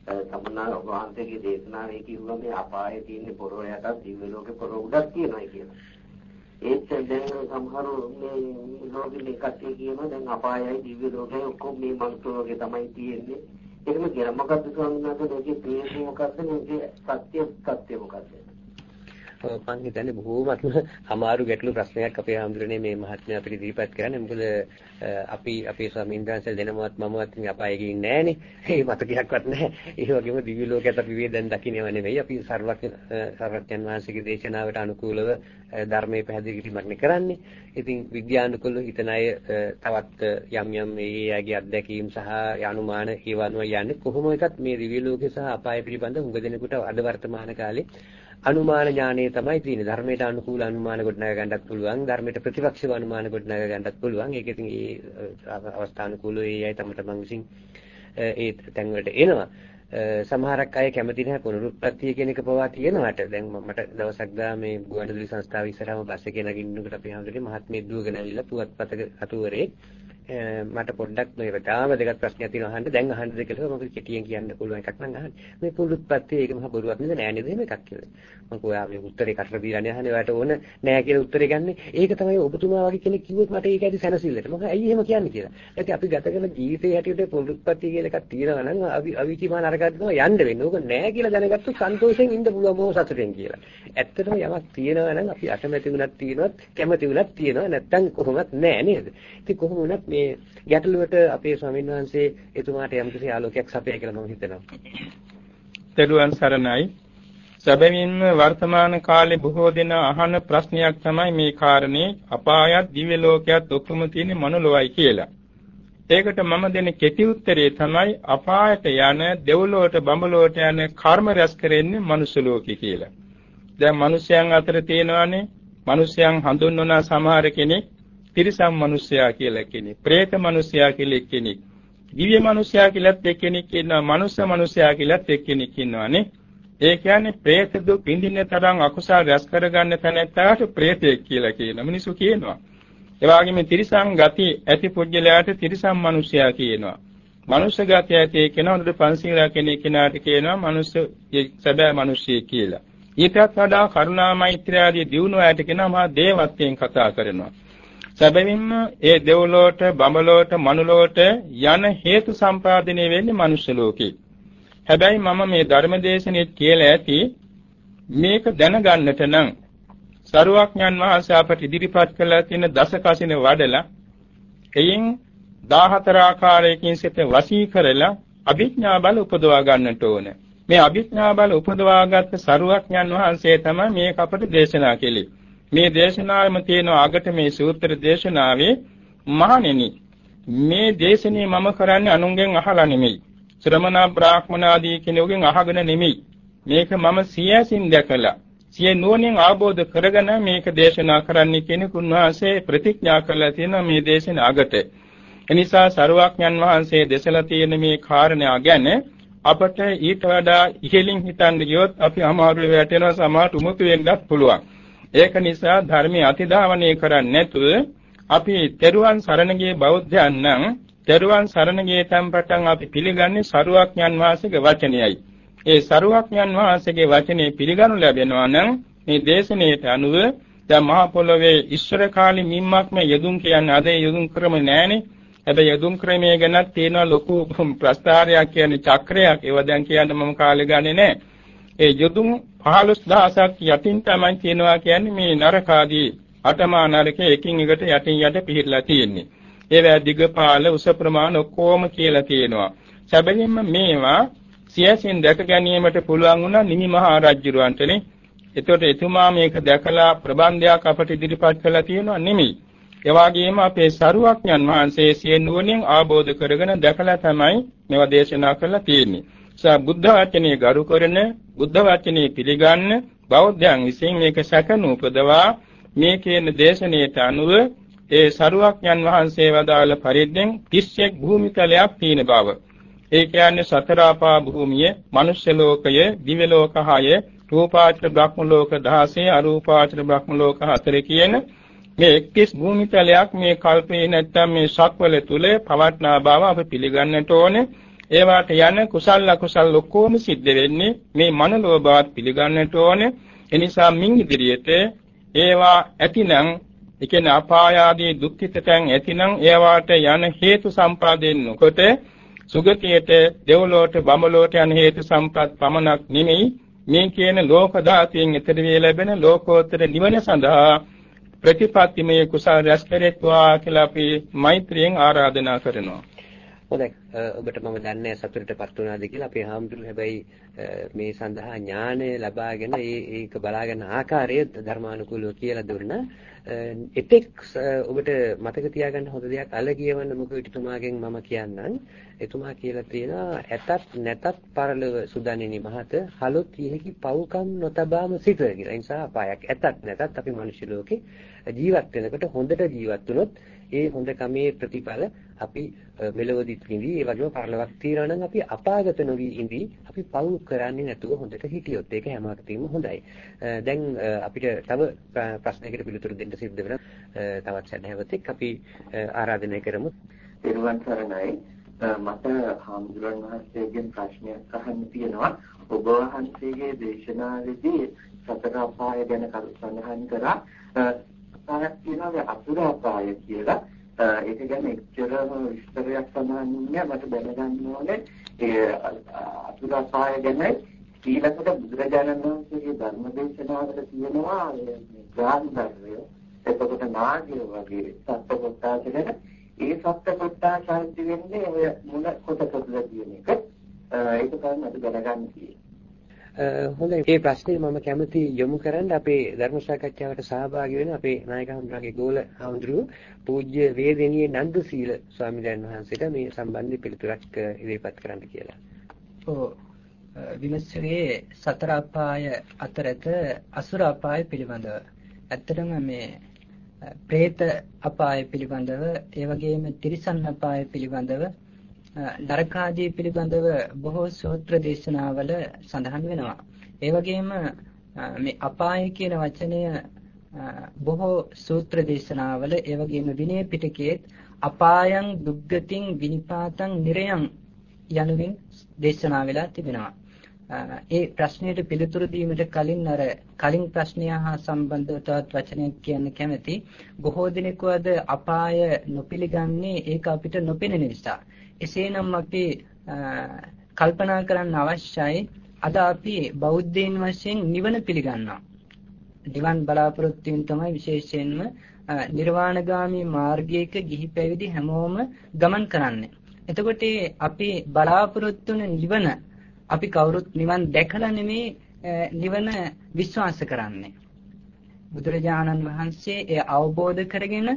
සම්මනා ඔබ වහන්සේගේ දේශනාවේ කිව්වා මේ අපායේ තියෙන පොරොව යටත් දිව්‍ය ලෝකේ පොරොව උඩක් තියෙනවා කියලා. ඒත් දැන් සමහර මේ ලෝකෙ මේ කට්ටිය කියනවා දැන් අපායයි දිව්‍ය ලෝකයි ඔක්කොම මේ මනුස්ස ලෝකේ තමයි තියෙන්නේ. එහෙම කියලා මොකද්ද ස්වාමීන් වහන්සේ මේකේ ප්‍රේම මොකද්ද මේකේ සත්‍ය සත්‍ය මොකද්ද? මම හිතන්නේ බොහෝමත්ම අමාරු ගැටලු ප්‍රශ්නයක් අපේ ආම්දුරනේ මේ මහත්මයා අපිට ඉදිරිපත් කරන්නේ. මොකද අපි අපේ ස්වාමීන් වහන්සේ දෙනමවත් මමවත් මේ අපායේ ඉන්නේ නැහනේ. ඒ මතකයක්වත් නැහැ. ඒ වගේම දිව්‍ය ලෝකයට අපි මේ දැන් දකින්නව නෙවෙයි. අපි සර්වක් සර්වඥන් වහන්සේගේ දේශනාවට අනුකූලව ධර්මයේ පැහැදිලි කිරීමක් කරන්නේ. ඉතින් විද්‍යානුකූලව හිතන අය තවත් යම් යම් ඒ අයගේ අත්දැකීම් සහ අනුමාන ඒවනුව යන්නේ කොහොම එකත් මේ දිව්‍ය ලෝකේ සහ අපාය පිළිබඳ හුඟ දෙනෙකුට අද වර්තමාන කාලේ අනුමාන ඥානය තමයි තියෙන්නේ. ධර්මයට අනුකූල අනුමාන ගොඩනගා ගන්නත් පුළුවන්. ධර්මයට ප්‍රතිපක්ෂව අනුමාන ගොඩනගා ගන්නත් පුළුවන්. ඒක ඉතින් ඒ අවස්ථානුකූලව ඒ අය තම තමන් විසින් ඒ තැන් වලට එනවා. සමහරක් අය කැමති නැහැ පුනරුත්පත්තිය කියන එක පවා තියෙනවට. දැන් මට දවසක් දා මේ ගුවන්විදුලි සංස්ථාව ඉස්සරහම බස් එකේ නගින්නකොට අපි හැමදේම මහත්මයෙක් දුවගෙන ඇවිල්ලා පුවත්පතක අතුවරේ Eh, මට පොඩ්ඩක් මේ වටාම දෙකක් ප්‍රශ්නයක් තියෙනවා අහන්න. දැන් අහන්නද කියලා මම කෙටියෙන් කියන්න පුළුවන් එකක් නම් අහන්න. මේ පුරුත්පත්ති ඒක මහ බොරුවක් නේද නෑ නේද? එහෙම එකක් කියලා. මම කොහා මේ උත්තරේ කටට දීලා නේ අහන්නේ ඔයාලට ඕන නෑ කියලා උත්තරේ ගන්න. ඒක තමයි ඔබතුමා වගේ කෙනෙක් කිව්වොත් මට ඒක ඇති සැනසෙල්ලට. මම ඇයි එහෙම කියන්නේ කියලා. ඒත් අපි ගත කරන ජීවිතේ හැටියට පුරුත්පත්ති කියලා එකක් තියෙනවා නම් අවි අවිචිමාන අරකට තමයි යන්න වෙන්නේ. ඕක නෑ කියලා දැනගත්තොත් සන්තෝෂයෙන් ඉන්න පුළුවන් මොහොත සතුටෙන් කියලා. ඇත්තටම යමක් තියෙනවා නම් අපි අකමැති වුණත් තියෙනවත් කැමති වුණත් තියෙනවා. නැත්තම් කොහොමත් නෑ නේද? ඉතින් කොහොම වුණත් මේ ගැටලුවට අපේ ස්වාමීන් වහන්සේ එතුමාට යම්කිසි ආලෝකයක් සපයයි කියලා මම හිතනවා. තෙරුවන් සරණයි. සැබවින්ම වර්තමාන කාලේ බොහෝ දෙනා අහන ප්‍රශ්නයක් තමයි මේ කාරණේ අපායත් දිව්‍ය ලෝකයක් ඔක්කොම තියෙන්නේ මනුලොවයි කියලා. ඒකට මම දෙන කෙටි උත්තරේ තමයි අපායට යන දෙව්ලොවට බඹලොවට යන කර්ම රැස් කරන්නේ මනුස්ස ලෝකේ කියලා. දැන් මිනිස්යන් අතර තියෙනවානේ මිනිස්යන් හඳුන්වන සමහර කෙනෙක් තිරිසන් මිනිසයා කියලා කෙනෙක්, പ്രേත මිනිසයා කියලා කෙනෙක්, දිව්‍ය මිනිසයා කියලාත් එක්කෙනෙක් ඉන්නවා, මනුෂ්‍ය මිනිසයා කියලාත් එක්කෙනෙක් ඉන්නවානේ. ඒ කියන්නේ പ്രേත දුක් විඳින්න තරම් අකුසල් රැස් කරගන්න තැනැත්තාට പ്രേතයෙක් කියලා කියන මිනිසු කියනවා. ඒ වගේම තිරිසන් ගති ඇති පුජ්‍යලයාට තිරිසන් මිනිසයා කියනවා. මනුෂ්‍ය ගති ඇති එක්කෙනා උදේ පන්සිල් කෙනෙක් කෙනාට කියනවා මනුෂ්‍ය සැබෑ මිනිසියෙක් කියලා. ඊටත් වඩා කරුණා මෛත්‍රිය ආදී දියුණුව ඇති කෙනා මහා දේවත්වයෙන් කතා කරනවා. සැබවින්ම ඒ දෙව්ලොවට, බඹලොවට, මනුලොවට යන හේතු සම්පාදනය වෙන්නේ මනුෂ්‍ය ලෝකේ. හැබැයි මම මේ ධර්මදේශනෙත් කියලා ඇති මේක දැනගන්නට නම් සරුවක්ඥන් වහන්සේ අපට ඉදිරිපත් කළ තියෙන දස කසින වඩලා එයින් 14 ආකාරයකින් සිත වශී කරලා අභිඥා බල උපදවා ගන්නට ඕන. මේ අභිඥා බල උපදවාගත් සරුවක්ඥන් වහන්සේ තමයි මේක අපට දේශනා කළේ. මේ දේශනාවෙම තියෙන අගට මේ සූත්‍ර දේශනාවේ මහණෙනි මේ දේශනේ මම කරන්නේ අනුන්ගෙන් අහලා නෙමෙයි. ශ්‍රමණ බ්‍රාහ්මණ ආදී කෙනෙකුගෙන් අහගෙන නෙමෙයි. මේක මම සියසින් දැකලා සිය නුවණින් අවබෝධ කරගෙන මේක දේශනා කරන්න කියන කුණාසේ ප්‍රතිඥා කළා තියෙනවා මේ දේශන අගට. එනිසා සරුවක්ඥන් වහන්සේ දෙසලා තියෙන මේ කාරණා ගැන අපට ඊට වඩා ඉහළින් හිතන්න ගියොත් අපි අමාරු වෙටෙනවා සමාට උමුතු වෙන්නත් පුළුවන්. ඒක නිසා ධර්මයේ අතිධාවනය කරන්නේ නැතුව අපි තෙරුවන් සරණ ගිය බෞද්ධයන් නම් තෙරුවන් සරණ ගිය තැන්පටන් අපි පිළිගන්නේ සරුවක්ඥන් වහන්සේගේ වචනයයි. ඒ සරුවක්ඥන් වහන්සේගේ වචනේ පිළිගනු ලැබෙනවා නම් මේ දේශනාවට අනුව දැන් මහ පොළොවේ ඉස්සර කාලේ මිම්මක්ම යෙදුම් කියන්නේ අද යෙදුම් ක්‍රම නැහැනේ. හැබැයි යෙදුම් ක්‍රමය ගැන තියෙන ලොකු ප්‍රස්තාරයක් කියන්නේ චක්‍රයක්. ඒව දැන් කියන්න මම කාලේ ගන්නේ නැහැ. ඒ යෙදුම් 15000ක් යටින් තමයි තියෙනවා කියන්නේ මේ නරකාදී අටමා නරකයේ එකින් එකට යටින් යට පිහිටලා තියෙන්නේ. ඒවා දිගපාල උස ප්‍රමාණ ඔක්කොම කියලා තියෙනවා. සැබවින්ම මේවා සියසින් දැක ගැනීමට පුළුවන් වුණා නිමි මහා රජුරවන්ටනේ. එතකොට එතුමා මේක දැකලා ප්‍රබන්ධයක් අපට ඉදිරිපත් කළා තියෙනවා නෙමෙයි. ඒ වගේම අපේ සරුවක්ඥන් වහන්සේ සිය නුවණින් ආબોධ කරගෙන දැකලා තමයි මේවා දේශනා කළා තියෙන්නේ. සා බුද්ධ වචනේ ගරු කරන බුද්ධ වචනේ පිළිගන්න බෞද්ධයන් විසින් මේක සැකනූපදවා මේ කියන දේශනාවට අනුව ඒ සරුවක්ඥන් වහන්සේ වදාළ පරිද්දෙන් 31 භූමිතලයක් තියෙන බව. ඒ කියන්නේ සතර ආපා භූමිය, මනුෂ්‍ය ලෝකය, දිව්‍ය ලෝක 6, රූපාචර බ්‍රහ්ම ලෝක 16, අරූපාචර බ්‍රහ්ම ලෝක 4 කියන මේ 31 භූමිතලයක් මේ කල්පේ නැත්තම් මේ සක්වල තුල පවත්නා බව අපි පිළිගන්නට ඕනේ. ඒවාට යන කුසල් අකුසල් ඔක්කොම සිද්ධ වෙන්නේ මේ මනෝලෝභවත් පිළිගන්නට ඕනේ. එනිසා මින් ඉදිරියට ඒවා ඇතිනම් ඒ කියන්නේ අපාය ආදී දුක්ඛිත තැන් ඇතිනම් ඒවාට යන හේතු සම්පාදයෙන් නොකොට සුගතියට දෙව්ලොවට බඹලොවට යන හේතු සම්පත් පමණක් නෙමෙයි මේ කියන ලෝක ධාතුයෙන් ඈතර වේ ලැබෙන ලෝකෝත්තර නිවන සඳහා ප්‍රතිපත්තිමය කුසල රැස් කෙරෙත්වා කියලා අපි මෛත්‍රියෙන් ආරාධනා කරනවා හොඳයි. ඔබට මම දන්නේ සතුටටපත් වුණාද කියලා අපේ හාමුදුරුවෝ හැබැයි මේ සඳහා ඥානය ලබාගෙන ඒ ඒක බලාගෙන ආකාරය ධර්මානුකූලව කියලා දුන්නා. එතෙක් ඔබට මතක තියාගන්න හොඳ දෙයක් අල කියවන්න මොකද එතුමාගෙන් මම කියන්නම්. එතුමා කියලා තියෙනවා ඇතත් නැතත් පරලොව සුදන්නේ මහත හලොත් යෙහි පව්කම් නොතබාම සිට කියලා. ඒ නිසා අපායක්. ඇතත් නැතත් අපි මිනිස් ලෝකේ ජීවත් වෙනකොට හොඳට ජීවත් වුණොත් ඒ හොඳ කමේ ප්‍රතිඵල අපි මෙලොවදිත් විඳි ඒ වගේම පරලොවක් තියනවා නම් අපි අපාගත නොවි ඉඳි අපි පව් කරන්නේ නැතුව හොඳට හිටියොත්. ඒක හැම වක්තෙම හොඳයි. දැන් අපිට තව ප්‍රශ්නයකට පිළිතුරු දෙන්න සිද්ධ වෙන තවත් සැදැහැවතෙක් අපි ආරාධනය කරමු. පෙරවන් සරණයි. මට හාමුදුරන් වහන්සේගෙන් ප්‍රශ්නයක් අහන්න තියෙනවා. ඔබ වහන්සේගේ දේශනාවේදී සතර අපාය ගැන කරුණාසඳහන් කරා. අපායක් කියනවා අසුර අපාය කියලා. ඒක ගැන එච්චරම විස්තරයක් සමානින්නේ මට දැනගන්න ඕනේ ඒ අසුර අපාය ගැන ඊළඟට බුදුරජාණන් වහන්සේගේ ධර්ම දේශනාවල තියෙනවා ගාන්ධර්වය එතකොට නාගය වගේ සත්ත්ව කොටස ගැන ඒ සත්ත්ව කොටස සාහිත්‍ය වෙන්නේ ඔය මුල කොටසද කියන එක. ඒක තමයි මට දැනගන්න තියෙන්නේ. හොඳයි මේ ප්‍රශ්නේ මම කැමති යොමු කරන්න අපේ ධර්ම සාකච්ඡාවට සහභාගී වෙන අපේ නායක හඳුනාගේ ගෝල හඳුරු පූජ්‍ය වේදෙනියේ නන්දසීල ස්වාමීන් වහන්සේට මේ සම්බන්ධ පිළිතුරක් ඉදිරිපත් කරන්න කියලා. ඔව් විමසුවේ සතර අපාය අතරත අසුර අපාය පිළිබඳව. ඇත්තටම මේ പ്രേත අපාය පිළිබඳව ඒ වගේම තිරිසන් අපාය පිළිබඳව නරකාදී පිළිබඳව බොහෝ සූත්‍ර දේශනාවල සඳහන් වෙනවා. ඒ වගේම මේ අපාය කියන වචනය බොහෝ සූත්‍ර දේශනාවල ඒ වගේම විනය පිටකයේත් අපායන් දුග්ගතින් විනිපාතං නිරයන් යනුවෙන් දේශනා වෙලා තිබෙනවා. ඒ ප්‍රශ්නයට පිළිතුරු දීමට කලින් අර කලින් ප්‍රශ්නය හා සම්බන්ධව තවත් වචනයක් කියන්න කැමැති. බොහෝ දිනෙක අද අපාය නොපිළගන්නේ ඒක අපිට නොපෙනෙන නිසා. එසේනම් අපි කල්පනා කරන්න අවශ්‍යයි අද අපි බෞද්ධයන් වශයෙන් නිවන පිළිගන්නවා. නිවන් බලාපොරොත්තු වෙන තමයි විශේෂයෙන්ම නිර්වාණගාමී මාර්ගයක ගිහි පැවිදි හැමෝම ගමන් කරන්නේ. එතකොට අපි බලාපොරොත්තු වෙන නිවන අපි කවුරුත් නිවන් දැකලා නෙමේ නිවන විශ්වාස කරන්නේ. බුදුරජාණන් වහන්සේ එය අවබෝධ කරගෙන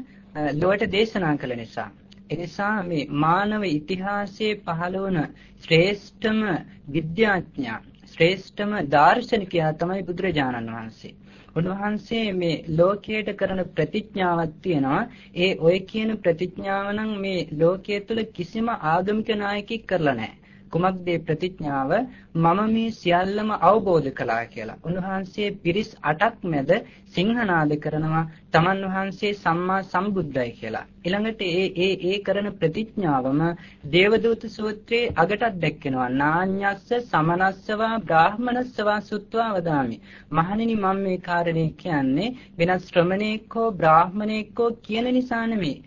ලොවට දේශනා කළ නිසා එනිසා මේ මානව ඉතිහාසයේ පහළ වුණ ශ්‍රේෂ්ඨම විද්‍යාඥයා ශ්‍රේෂ්ඨම දාර්ශනිකයා තමයි බුදුරජාණන් වහන්සේ. උන්වහන්සේ මේ ලෝකයට කරන ප්‍රතිඥාවක් තියෙනවා. ඒ ඔය කියන ප්‍රතිඥාව නම් මේ ලෝකයේ තුල කිසිම ආගමික නායකයෙක් කරලා නැහැ. කුමක්ද ප්‍රතිඥාව මම මේ සියල්ලම අවබෝධ කළා කියලා. උන්වහන්සේ පිරිස් 8ක් මැද සිංහනාද කරනවා තමන් වහන්සේ සම්මා සම්බුද්ධයි කියලා. ඊළඟට ඒ ඒ ඒ කරන ප්‍රතිඥාවම දේවදූත සූත්‍රයේ අගටත් දැක්කෙනවා. නාඤ්ඤස්ස සමනස්සවා බ්‍රාහමනස්සවා සුත්වා වදාමි. මහණෙනි මම මේ කාරණේ කියන්නේ වෙනස් ශ්‍රමණේක් හෝ බ්‍රාහමණේක් හෝ කියන නිසා නෙමෙයි.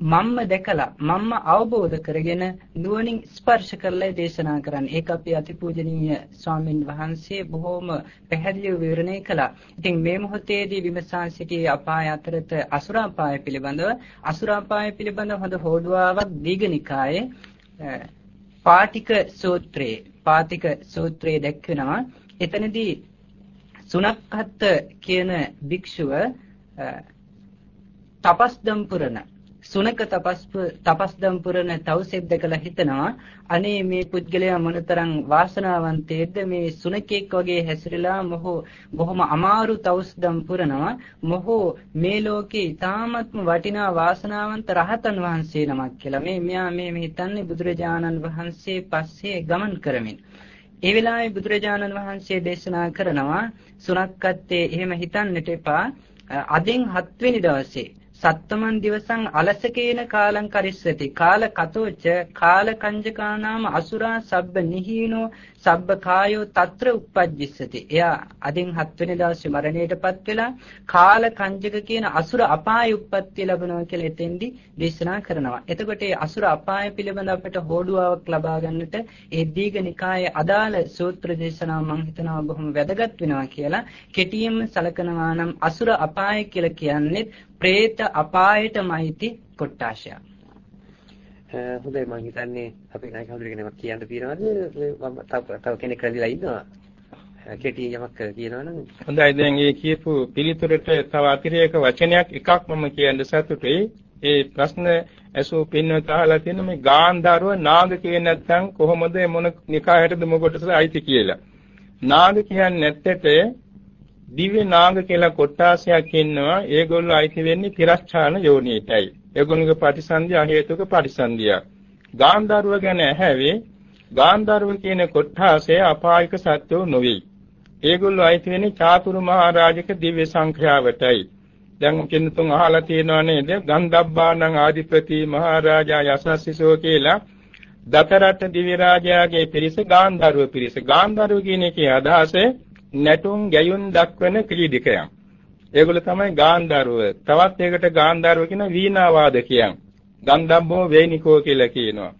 මම්ම දැකලා මම්ම අවබෝධ කරගෙන නුවණින් ස්පර්ශ කරලා දේශනා කරන්න. ඒක අපේ අතිපූජනීය ස්වාමින් වහන්සේ බොහෝම පැහැදිලිව විවරණය කළා. ඉතින් මේ මොහොතේදී විමසා සිටියේ අපාය අතරත අසුරාපාය පිළිබඳව අසුරාපාය පිළිබඳව හොඳ හෝඩුවාවක් දීඝනිකායේ පාටික සූත්‍රයේ පාටික සූත්‍රයේ දැක්වෙනවා. එතනදී සුනක්හත් කියන භික්ෂුව තපස්දම් පුරන සුනක තපස් තපස්දම් පුරන තවුසෙක් දැකලා හිතනවා අනේ මේ පුද්ගලයා මොනතරම් වාසනාවන්තයේද මේ සුනකෙක් වගේ හැසිරලා මොහු බොහොම අමාරු තවුස්දම් පුරනවා. මොහු මේ ලෝකේ ඊ타ත්ම වටිනා වාසනාවන්ත රහතන් වහන්සේ නමක් කියලා. මේ මෙයා මේ හිතන්නේ බුදුරජාණන් වහන්සේ පස්සේ ගමන් කරමින්. ඒ වෙලාවේ බුදුරජාණන් වහන්සේ දේශනා කරනවා සුනක්කත්තේ එහෙම හිතන්නට එපා. අදින් හත්වෙනි දවසේ සත්තමන් දිවසං අලසකේන කාලං කරිස්සති. කාල කතෝච කාල කංජකානාම අසුරා සබ්බ නිහීනෝ සබ්බ කායෝ తත්‍ර උප්පජ්ජිස්සති. එයා අදින් හත්වෙනි දවසේ මරණයටපත් වෙලා කාල කංජක කියන අසුර අපාය උප්පත්ති ලැබනවා කියලා එතෙන්දි දේශනා කරනවා. එතකොට මේ අසුර අපාය පිළිබඳ අපිට හෝඩුවාවක් ලබා ගන්නට ඒ දීඝනිකායේ අදාළ සූත්‍ර දේශනාව මම හිතනවා බොහොම වැදගත් වෙනවා කියලා කෙටියෙන්ම සලකනවා නම් අසුර අපාය කියලා කියන්නේ പ്രേත අපායටමයිති කොට්ටාශයක්. හොඳයි මම හිතන්නේ අපේ නායක හඳුරගෙනමක් කියන්න තියෙනවද මම තව කෙනෙක් රැඳිලා ඉන්නවා කෙටි යමක් කියනවා නම් හොඳයි දැන් ඒ කියපු පිළිතුරට තව අතිරේක වචනයක් එකක් මම කියන්න සතුටුයි ඒ ප්‍රශ්න ඇසූ පින්වත් අහලා තියෙන මේ ගාන්ධාරව නාග කියන්නේ නැත්නම් කොහොමද මොන නිකායටද මොකටද අයිති කියලා. නාග කියන්නේ නැත්තේට දිව්‍ය නාග කියලා කොට්ටාසයක් ඉන්නවා. ඒගොල්ලෝ අයිති වෙන්නේ තිරස්චාන යෝනියටයි. ඒගොල්ලෝගේ ප්‍රතිසන්දිය අහේතුක ප්‍රතිසන්දිය. ගාන්ධාරව ගැන ඇහැවේ ගාන්ධාරව කියන කොට්ටාසය අපායික සත්වෝ නොවේ. ඒගොල්ලෝ අයිති වෙන්නේ චාතුරු මහරජක දිව්‍ය සංඛ්‍යාවටයි. දැන් කින්තුන් අහලා තියෙනව නේද? ගන්ධබ්බානං ආදිපති මහරජා යසස්සිසෝ කියලා දතරට දිව්‍ය රාජයාගේ පිරිස ගාන්ධාරව පිරිස. ගාන්ධාරව කියන එකේ අදහස නැටුම් ගැයුම් දක්වන ක්‍රීඩකයන්. ඒගොල්ලෝ තමයි ගාන්ධාරව. තවත් ඒකට ගාන්ධාරව කියන වීණා වාදකයන්. ගන්ධබ්බෝ වේනිකෝ කියලා කියනවා.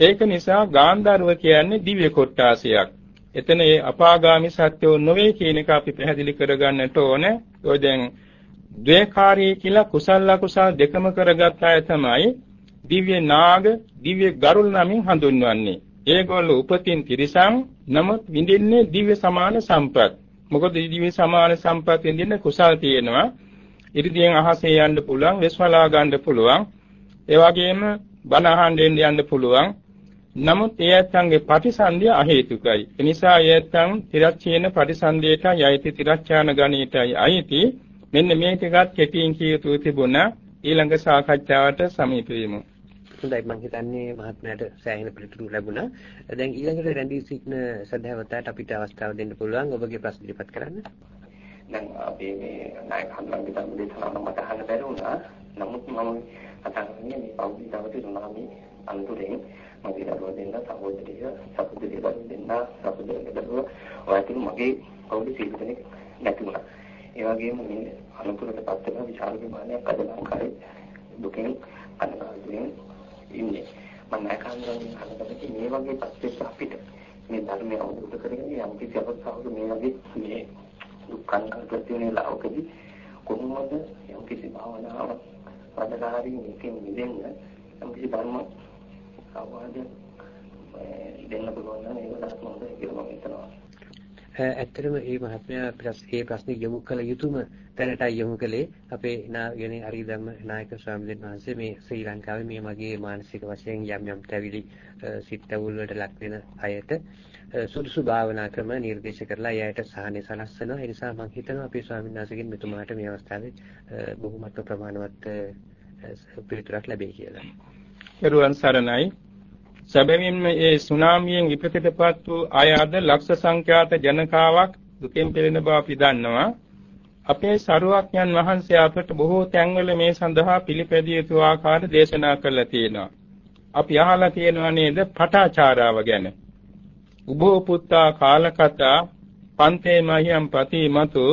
ඒක නිසා ගාන්ධාරව කියන්නේ දිව්‍ය කොට්ටාසයක්. එතන ඒ අපාගාමි සත්‍යෝ නොවේ කියන එක අපි පැහැදිලි කරගන්නට ඕනේ. ඔය දැන් ද්වේකාරී කියලා කුසල අකුසල දෙකම කරගත් අය තමයි දිව්‍ය නාග, දිව්‍ය ගරුල් නමින් හඳුන්වන්නේ. ඒගොල්ලෝ උපතින් තිරිසන් නමුත් විඳින්නේ දිව්‍ය සමාන සම්පත්. මොකද දිව්‍ය සමාන සම්පත් විඳින්න කුසල් තියෙනවා. ඉරිදියෙන් අහසේ යන්න පුළුවන්, වෙස්වලා ගන්න පුළුවන්. ඒ වගේම බණ අහන්න යන්න පුළුවන්. නමුත් ඒ ඇත්තන්ගේ ප්‍රතිසන්දිය අහේතුකයි. ඒ නිසා ඒ ඇත්තන් තිරච්ඡේන ප්‍රතිසන්දියට යයිති තිරච්ඡාන ගණීතයි අයිති. මෙන්න මේ ටිකත් කෙටියෙන් කියතු තිබුණා ඊළඟ සාකච්ඡාවට සමීප වෙමු. හොඳයි මම හිතන්නේ මහත්මයාට සෑහෙන පිළිතුරු ලැබුණා. දැන් ඊළඟට රැඳී සිටින සදහැවතට අපිට අවස්ථාව දෙන්න පුළුවන් ඔබගේ ප්‍රශ්න ඉදිරිපත් කරන්න. දැන් අපි මේ නායක හඳුන්වන්න දෙන්න දේශනාව මට අහන්න බැරි වුණා. නමුත් මම කතා කරන්නේ මේ පෞද්ගලික දවසේ සුනාමි අන්තරයෙන් මගේ දරුවා දෙන්න සහෝදරිය සහෝදරිය දෙන්න සහෝදරිය දරුවා ඔයතුළු මගේ පෞද්ගලික සීල දෙනෙක් නැති වුණා. ඒ වගේම මේ අනුතරටපත් වෙන විශාල ප්‍රමාණයක් අද ලංකාවේ දුකෙන් අනගාතුවෙන් ඉන්නේ. මම නැකන්දරන් අහනකොට මේ වගේ පැත්තට අපිට මේ ධර්මය අවබෝධ කරගෙන යම් කිසි අවස්ථාවක මේ වගේ මේ දුක්ඛං කල්පතිනේ ලාවකදී කොහොමද යම් කිසි භාවනාවක් වදකාරී මේකෙන් මිදෙන්න යම් කිසි ධර්ම අවවාදයක් දෙන්න පුළුවන් නම් ඒක තමයි හොඳයි කියලා මම හිතනවා. ඇත්තටම මේ මහත්මයා මේ ප්‍රශ්නේ යොමු කළ යුතුම තැනටයි යොමු කළේ. අපේ නායකනේ අරිදම්ම නායක ස්වාමීන් වහන්සේ මේ ශ්‍රී ලංකාවේ මේ මගේ මානසික වශයෙන් යම් යම් තැවිලි සිත්වුල් වලට ලක් වෙන අයට සුදුසු භාවනා ක්‍රම නිර්දේශ කරලා එයාට සහනය සලස්සනවා. ඒ නිසා මම හිතනවා අපේ ස්වාමීන් වහන්සේගෙන් මෙතුමාට මේ අවස්ථාවේ බොහොමත්ව ප්‍රමාණවත් පිළිතුරක් ලැබෙයි කියලා. එරුවන් සරණයි. සැබවින්ම ඒ සුනාමියෙන් විපතටපත් වූ අය අද ලක්ෂ සංඛ්‍යාත ජනකාවක් දුකෙන් පෙළෙන බව අපි දන්නවා. අපේ සරුවක්ඥන් වහන්සේ අපට බොහෝ තැන්වල මේ සඳහා පිළිපැදිය යුතු ආකාර දේශනා කළා තියෙනවා. අපි අහලා තියෙනවා නේද පටාචාරාව ගැන. උභෝ පුත්තා කාලකතා පන්තේ මහියම් පතිමතු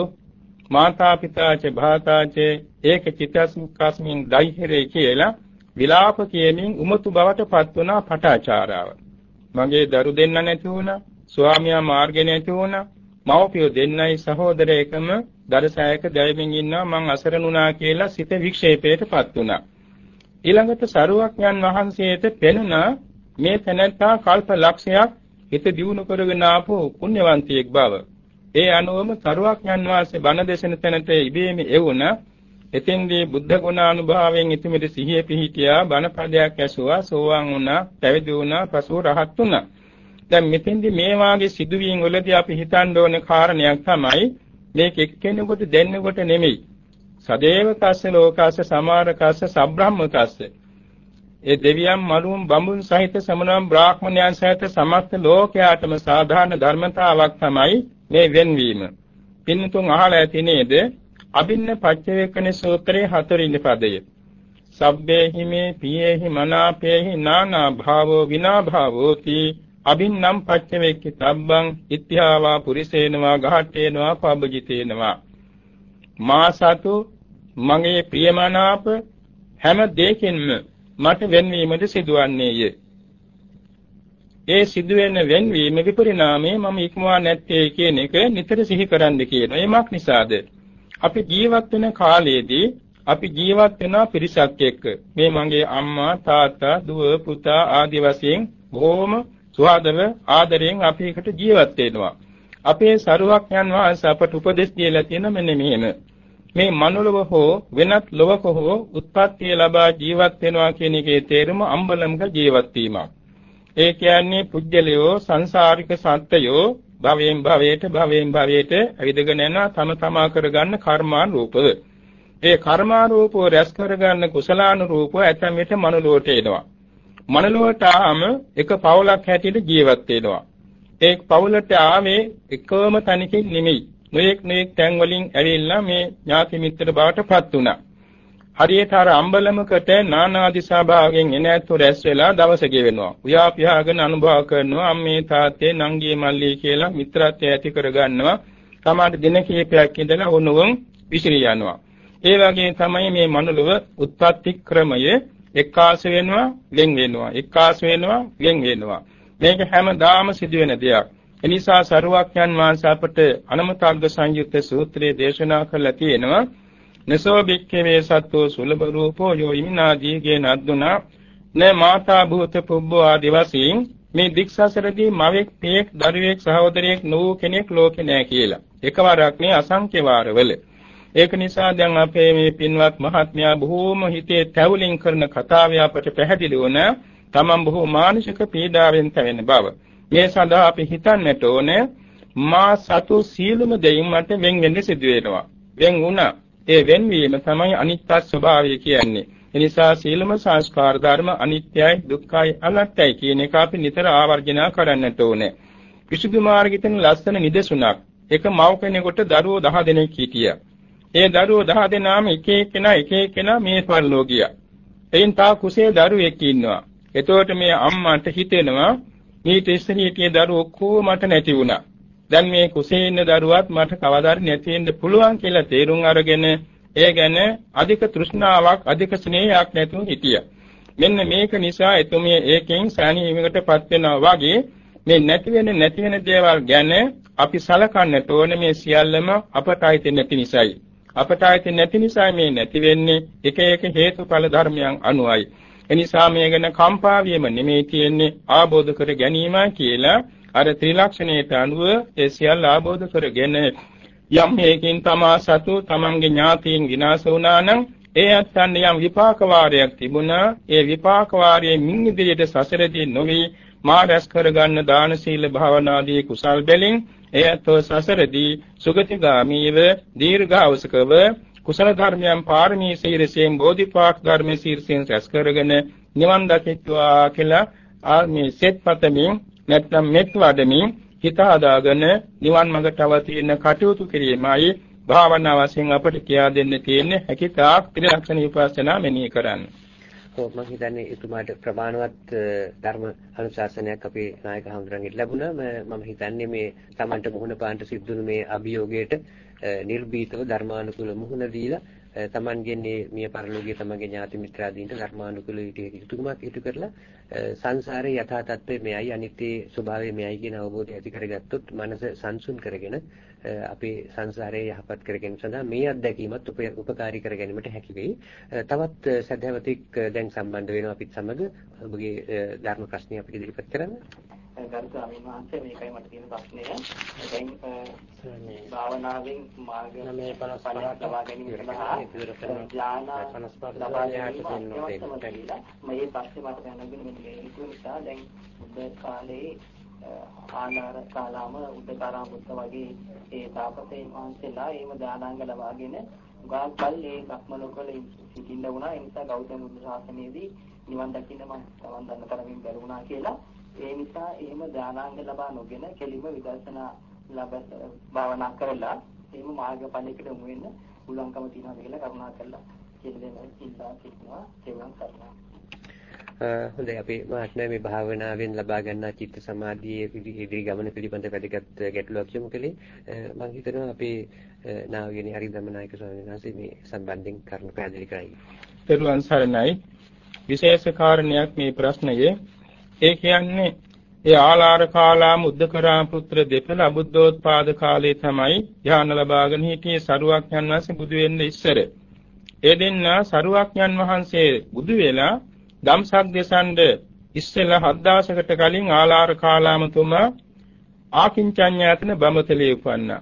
මාතා පිතාච භාතාච ඒක චිත්තස්මින් දෛහිරේ කියලා විලාප කියමින් උමතු බවට පත් වුණා පටාචාරාව. මගේ දරු දෙන්න නැති වුණා, ස්වාමියා මාර්ගේ නැති වුණා, මව්පියෝ දෙන්නයි සහෝදරයෙක්ම දරසෑයක දැවෙමින් ඉන්නවා මං අසරණුණා කියලා සිත වික්ෂේපයටපත් වුණා. ඊළඟට සරුවක්ඥන් වහන්සේට පෙනුණා මේ තැනැත්තා කල්ප ලක්ෂයක් හිත දියුණු කරගෙන ආපු පුණ්‍යවන්තයෙක් බව. ඒ අනුවම සරුවක්ඥන් වහන්සේ බණ දේශන තැනට ඉබේම එවුණා එතෙන්දී බුද්ධ ගුණානුභාවයෙන් ඉතිමිට සිහිය පිහිටියා බණපදයක් ඇසුවා සෝවාන් වුණා පැවිදි වුණා පසුව රහත් වුණා දැන් මෙතෙන්දී මේ වාගේ සිදුවීම් වලදී අපි හිතන්න ඕන කාරණයක් තමයි මේක එක්කෙනෙකුට දෙන්නෙකුට නෙමෙයි සදේවකස්ස ලෝකස්ස සමාරකස්ස සබ්‍රහ්මකස්ස ඒ දෙවියන් මනුන් බඹුන් සහිත සමනම් බ්‍රාහ්මණයන් සහිත සමස්ත ලෝකයාටම සාධාරණ ධර්මතාවක් තමයි මේ වෙන්වීම. පින්තුන් අහලා ඇති නේද? අභින්න පච්චවේකන සූත්‍රයේ හතරින් පදය. සබ්බේහි මේ පියේහි මනාපේහි නානා භාවෝ විනා භාවෝති අබින්නම් පච්චවේක්ඛි තබ්බං ඉත්‍යාවා පුරිසේනවා ගහට්ටේනවා පබජිතේනවා මා සතු මගේ ප්‍රියමනාප හැම දෙයකින්ම මට වෙන්වීමද සිදුවන්නේය ඒ සිදුවෙන වෙන්වීම විපරිණාමය මම ඉක්මවා නැත්තේ කියන එක නිතර සිහි කරන්න කියන. එමක් නිසාද අපි ජීවත් වෙන කාලයේදී අපි ජීවත් වෙන පිරිසක් එක්ක මේ මගේ අම්මා තාත්තා දුව පුතා ආදී වශයෙන් බොහොම සුහදව ආදරයෙන් අපි එකට ජීවත් වෙනවා. අපේ සරුවක් යන වාස අපට උපදෙස් දීලා තියෙන මෙන්න මෙහෙම. මේ මනුලව හෝ වෙනත් ලොවක හෝ උත්පත්තිය ලබා ජීවත් වෙනවා කියන එකේ තේරුම අම්බලම්ක ජීවත් වීමක්. ඒ කියන්නේ පුජ්‍යලයෝ සංසාරික සත්‍යයෝ භවයෙන් භවයට භවයෙන් භවයට ඇවිදගෙන යන තම තමා කරගන්න කර්මානුරූපව. ඒ කර්මානුරූපව රැස් කරගන්න කුසලානුරූපව ඇතැම් විට මනුලොවට එනවා. මනුලොවට ආම එක පවුලක් හැටියට ජීවත් වෙනවා. ඒ පවුලට ආවේ එකම තැනකින් නෙමෙයි. නොයෙක් නොයෙක් තැන් වලින් ඇවිල්ලා මේ ඥාති මිත්‍ර බවට පත් වුණා. හරියට අර අම්බලමකට නානා දිසා භාගයෙන් එන ඇතු රැස් වෙලා දවස ගෙවෙනවා. උයා පියාගෙන අනුභව කරනවා අම්මේ තාත්තේ නංගී මල්ලී කියලා මිත්‍රත්වය ඇති කරගන්නවා. සමහර දින කිහිපයක් ඉඳලා උණුවම් විසිරී යනවා. ඒ වගේ තමයි මේ මනුලව උත්පත්ති ක්‍රමය එක්කාස වෙනවා, වෙන් වෙනවා. එක්කාස වෙනවා, වෙන් වෙනවා. මේක හැමදාම සිදුවෙන දෙයක්. එනිසා සරුවක්යන් වහන්සේ අපට අනමතග්ග සංයුක්ත සූත්‍රයේ දේශනා කළා තියෙනවා නසෝ බික්ඛවේ සත්තු සුලභ රූපෝ යෝ ඉමිනාදීගේ නද්දුනා න මාතා භූත පුබ්බෝ ආදි වශයෙන් මේ දික්සසරදී මවෙක් පියෙක් දරුවෙක් සහෝදරයෙක් නෝ කෙනෙක් ලෝකේ නැහැ කියලා. එකවරක් නේ අසංඛ්‍ය වාරවල. ඒක නිසා දැන් අපේ මේ පින්වත් මහත්මයා බොහෝම හිතේ තැවුලින් කරන කතාව අපට පැහැදිලි වුණ තමන් බොහෝ මානසික පීඩාවෙන් තැවෙන බව. මේ සඳහා අපි හිතන්නට ඕනේ මා සතු සීලම දෙයින් මට වෙන් වෙන්න සිදු වෙනවා. වෙන් වුණා. ඒ වෙන්වීම තමයි අනිත්‍ය ස්වභාවය කියන්නේ. එනිසා සීලම සංස්කාර ධර්ම අනිත්‍යයි දුක්ඛයි අනාත්තයි කියන එක අපි නිතර ආවර්ජනා කරන්නට ඕනේ. විසුද්ධි මාර්ගයෙන් ලස්සන නිදසුණක්. එක මව් කෙනෙකුට දරුවෝ 10 දෙනෙක් හිටියා. ඒ දරුවෝ 10 දෙනාම එක එක්කෙනා එක එක්කෙනා මේ පරිලෝක ගියා. එයින් තා කුසේ දරුවෙක් ඉන්නවා. එතකොට මේ අම්මන්ට හිතෙනවා මේ තෙස්සරි හිටිය දරුවෝ ඔක්කොම මට නැති වුණා. දැන් මේ කුසේ ඉන්න දරුවත් මට කවදාද නැති වෙන්න පුළුවන් කියලා තේරුම් අරගෙන ඒ ගැන අධික තෘෂ්ණාවක් අධික ස්නේහයක් නැතුව හිටියා. මෙන්න මේක නිසා එතුමිය ඒකෙන් සානීවයකටපත් වෙනවා වගේ මේ නැති වෙන නැති වෙන දේවල් ගැන අපි සලකන්නට ඕනේ මේ සියල්ලම අපට අයිති නැති නිසායි. අපට අයිති නැති නිසා මේ නැති වෙන්නේ එක එක හේතුඵල ධර්මයන් අනුවයි. එනිසා මේ ගැන කම්පා වීම නෙමෙයි තියෙන්නේ ආબોධ කර ගැනීම කියලා අර ත්‍රිලක්ෂණයට අනුව ඒ සියල්ල ආબોධ කරගෙන යම් හේකින් තමා සතු තමන්ගේ ඥාතීන් විනාශ වුණා නම් ඒ අත්යන් යම් විපාක වාරයක් තිබුණා. ඒ විපාක වාරයේ මින් ඉදිරියට සසරදී නොවි මා රැස් කරගන්න දාන සීල භාවනාදී කුසල් බැලින් එයත් සසරදී සුගතිගාමීව දීර්ඝාවසකව කුසල ධර්මයන් පාරමී සීරසෙන් බෝධිපාක් ධර්මයේ සීරසෙන් රැස් කරගෙන නිවන් දකිත්වා කියලා ආ මේ සෙත් පතමින් නැත්නම් මෙත් වඩමින් හිත හදාගෙන නිවන් මඟට අවතීන කටයුතු කිරීමයි භාවනා වශයෙන් අපට කියා දෙන්න තියෙන්නේ හැකිතාක් ත්‍රිලක්ෂණ විපස්සනා මෙනෙහි කරන්න. ඔව් මම හිතන්නේ එතුමාට ප්‍රමාණවත් ධර්ම අනුශාසනයක් අපේ නායක හඳුරන්ගෙන් ලැබුණා. මම හිතන්නේ මේ Tamanට මුහුණ පාන්න සිද්ධුණු මේ අභියෝගයට නිර්භීතව ධර්මානුකූල මුහුණ දීලා තමන්ගේ මිය පරලෝකයේ තමන්ගේ ඥාති මිත්‍රාදීන්ට ධර්මානුකූල යුතුයකමක් ඉටු කරලා සංසාරේ යථා තත්ත්වය මෙයයි අනිත්‍ය ස්වභාවය මෙයයි කියන අවබෝධය ඇති කරගත්තොත් මනස සංසුන් කරගෙන අපේ සංසාරයේ යහපත් කර ගැනීම සඳහා මේ අත්දැකීමත් උපකාරී කර ගැනීමට හැකි වෙයි. තවත් සදහවතික් දැන් සම්බන්ධ වෙනවා අපිත් සමග ඔබගේ ධර්ම ප්‍රශ්නය අපිට ඉදිරිපත් කරන්න. ගරු ස්වාමීන් වහන්සේ මේකයි මට තියෙන ප්‍රශ්නය. දැන් භාවනාවෙන් මාර්ග 955 ලබා ගැනීම සඳහා ඥාන 55 ලබා ගැනීම මේ පස්සේ මට දැනගෙන මේ හේතු නිසා දැන් බුද්ධ කාලේ ආනාර කාලාම උද්දකාරා බුද්ධ වගේ ඒ තාපසයන් වහන්සේලා එහෙම දානාංග ලබාගෙන ගාල් කල් ඒ භක්මලෝකවල සිටින්න වුණා. ඒ නිසා ගෞතම බුදු ශාසනයේදී නිවන් දකින්න මම තවන් දන්න තරමින් බැලුණා කියලා ඒ නිසා එහෙම දානාංග ලබා නොගෙන කෙලිම විදර්ශනා ලබ භාවනා කරලා එහෙම මාර්ගඵලයකට යොමු වෙන්න පුළුවන්කම තියෙනවා කියලා කරුණා කළා ඉල්ලෙන ඉල්ලා සිටිනවා තෙවන් සරණයි. හොඳයි අපි මහත්මයා මේ භාවනාවෙන් ලබා ගන්නා චිත්ත සමාධියේ ඉදිරි ගමන පිළිබඳ වැදගත් ගැටලුවක් යොමු කළේ මම හිතනවා අපේ නාවගිනි හරිදමනායක ස්වාමීන් වහන්සේ මේ සම්බන්ධයෙන් කරුණු පැහැදිලි කරයි. පෙරවන් සරණයි. විශේෂ කාරණයක් මේ ප්‍රශ්නයේ ඒ කියන්නේ ඒ ආලාර කාලාම උද්දකරාම පුත්‍ර දෙපළ අබුද්ධෝත්පාද කාලේ තමයි ධ්‍යාන ලබාගෙන හිටියේ සරුවක්ඥන් වහන්සේ බුදු වෙන්න ඉස්සර. ඒ දෙන්න සරුවක්ඥන් වහන්සේ බුදු වෙලා ධම්සක් දෙසන්ඩ ඉස්සෙල්ලා හත් දවසකට කලින් ආලාර කාලාමතුමා ආකින්චඤ්ඤාතන බඹතලේ උපන්නා.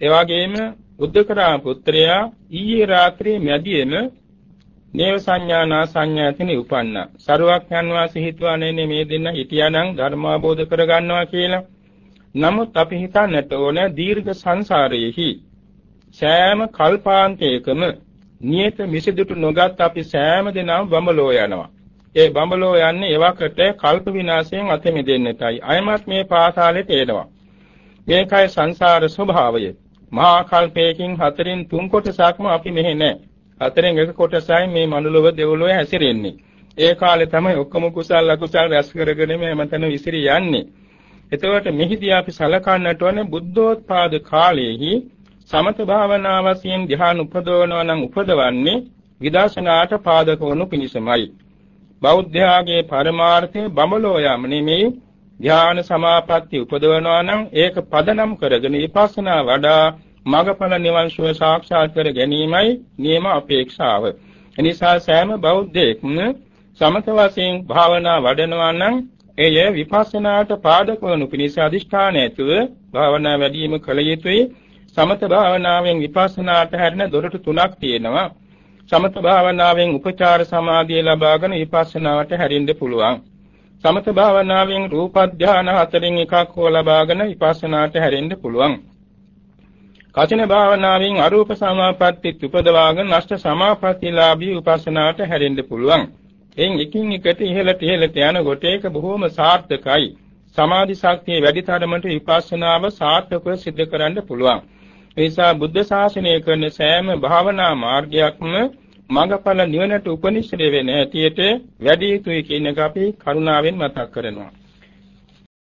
ඒ වගේම උද්දකරාම පුත්‍රයා ඊයේ රාත්‍රියේ මැදියේම නේව සංඥානා සංඥාතිනේ උපන්නා. සරුවක්යන් වාසේ හිතුවානේ මේ දෙන්න හිටියානම් ධර්ම අවබෝධ කරගන්නවා කියලා. නමුත් අපි හිතන්නට ඕන දීර්ඝ සංසාරයේහි සෑම කල්පාන්තයකම නියත මිසදුටු නොගත් අපි සෑම දිනම බඹලෝ යනවා. ඒ බඹලෝ යන්නේ එවකට කල්ප විනාශයෙන් අත මිදෙන්නටයි. අයමත් මේ පාතාලෙට එනවා. මේකයි සංසාර ස්වභාවය. මහා කල්පයකින් හතරින් තුන් කොටසක්ම අපි මෙහි නැහැ. හතරෙන් එක කොටසයි මේ මනුලොව දෙව්ලොව හැසිරෙන්නේ. ඒ කාලේ තමයි ඔක්කොම කුසල් අකුසල් රැස් කරගෙන මේ මතන විසිරි යන්නේ. එතකොට මෙහිදී අපි සලකන්නට ඕනේ බුද්ධෝත්පාද කාලයේහි සමත භාවනා වශයෙන් ධ්‍යාන උපදවනවා නම් උපදවන්නේ විදර්ශනාට පාදක වනු පිණිසමයි. බෞද්ධයාගේ පරමාර්ථය බඹලෝ යම නෙමෙයි ධ්‍යාන සමාපatti උපදවනවා නම් ඒක පදනම් කරගෙන විපස්සනා වඩා මගඵල නිවන් සුව සාක්ෂාත් කර ගැනීමයි නියම අපේක්ෂාව. එනිසා සෑම බෞද්ධයෙක්ම සමත වශයෙන් භාවනා වඩනවා නම් එය විපස්සනාට පාදක වනු පිණිස අදිෂ්ඨාන ඇතුව භාවනා වැඩිම කළ යුතුයි. සමත භාවනාවෙන් විපස්සනාට හැරෙන දොරටු තුනක් තියෙනවා. සමත භාවනාවෙන් උපචාර සමාධිය ලබාගෙන විපස්සනාවට හැරෙන්න පුළුවන්. සමත භාවනාවෙන් රූප ධානය හතරෙන් එකක් හෝ ලබාගෙන විපස්සනාට හැරෙන්න පුළුවන්. කචින භාවනාවෙන් අරූප සමාපatti උපදවාගෙන අෂ්ට සමාපත්තිලාභී උපසනාවට හැරෙන්න පුළුවන්. එයින් එකින් එකට ඉහළට ඉහළට යනකොට ඒක බොහොම සාර්ථකයි. සමාධි ශක්තිය වැඩි තරමට විපස්සනාව සාර්ථකව සිදු කරන්න පුළුවන්. ඒ නිසා බුද්ධ ශාසනය කරන සෑම භාවනා මාර්ගයක්ම මඟඵල නිවනට උපනිශ්‍රේ වෙන ඇටියට වැඩි යුතුයි කියන එක අපි කරුණාවෙන් මතක් කරනවා.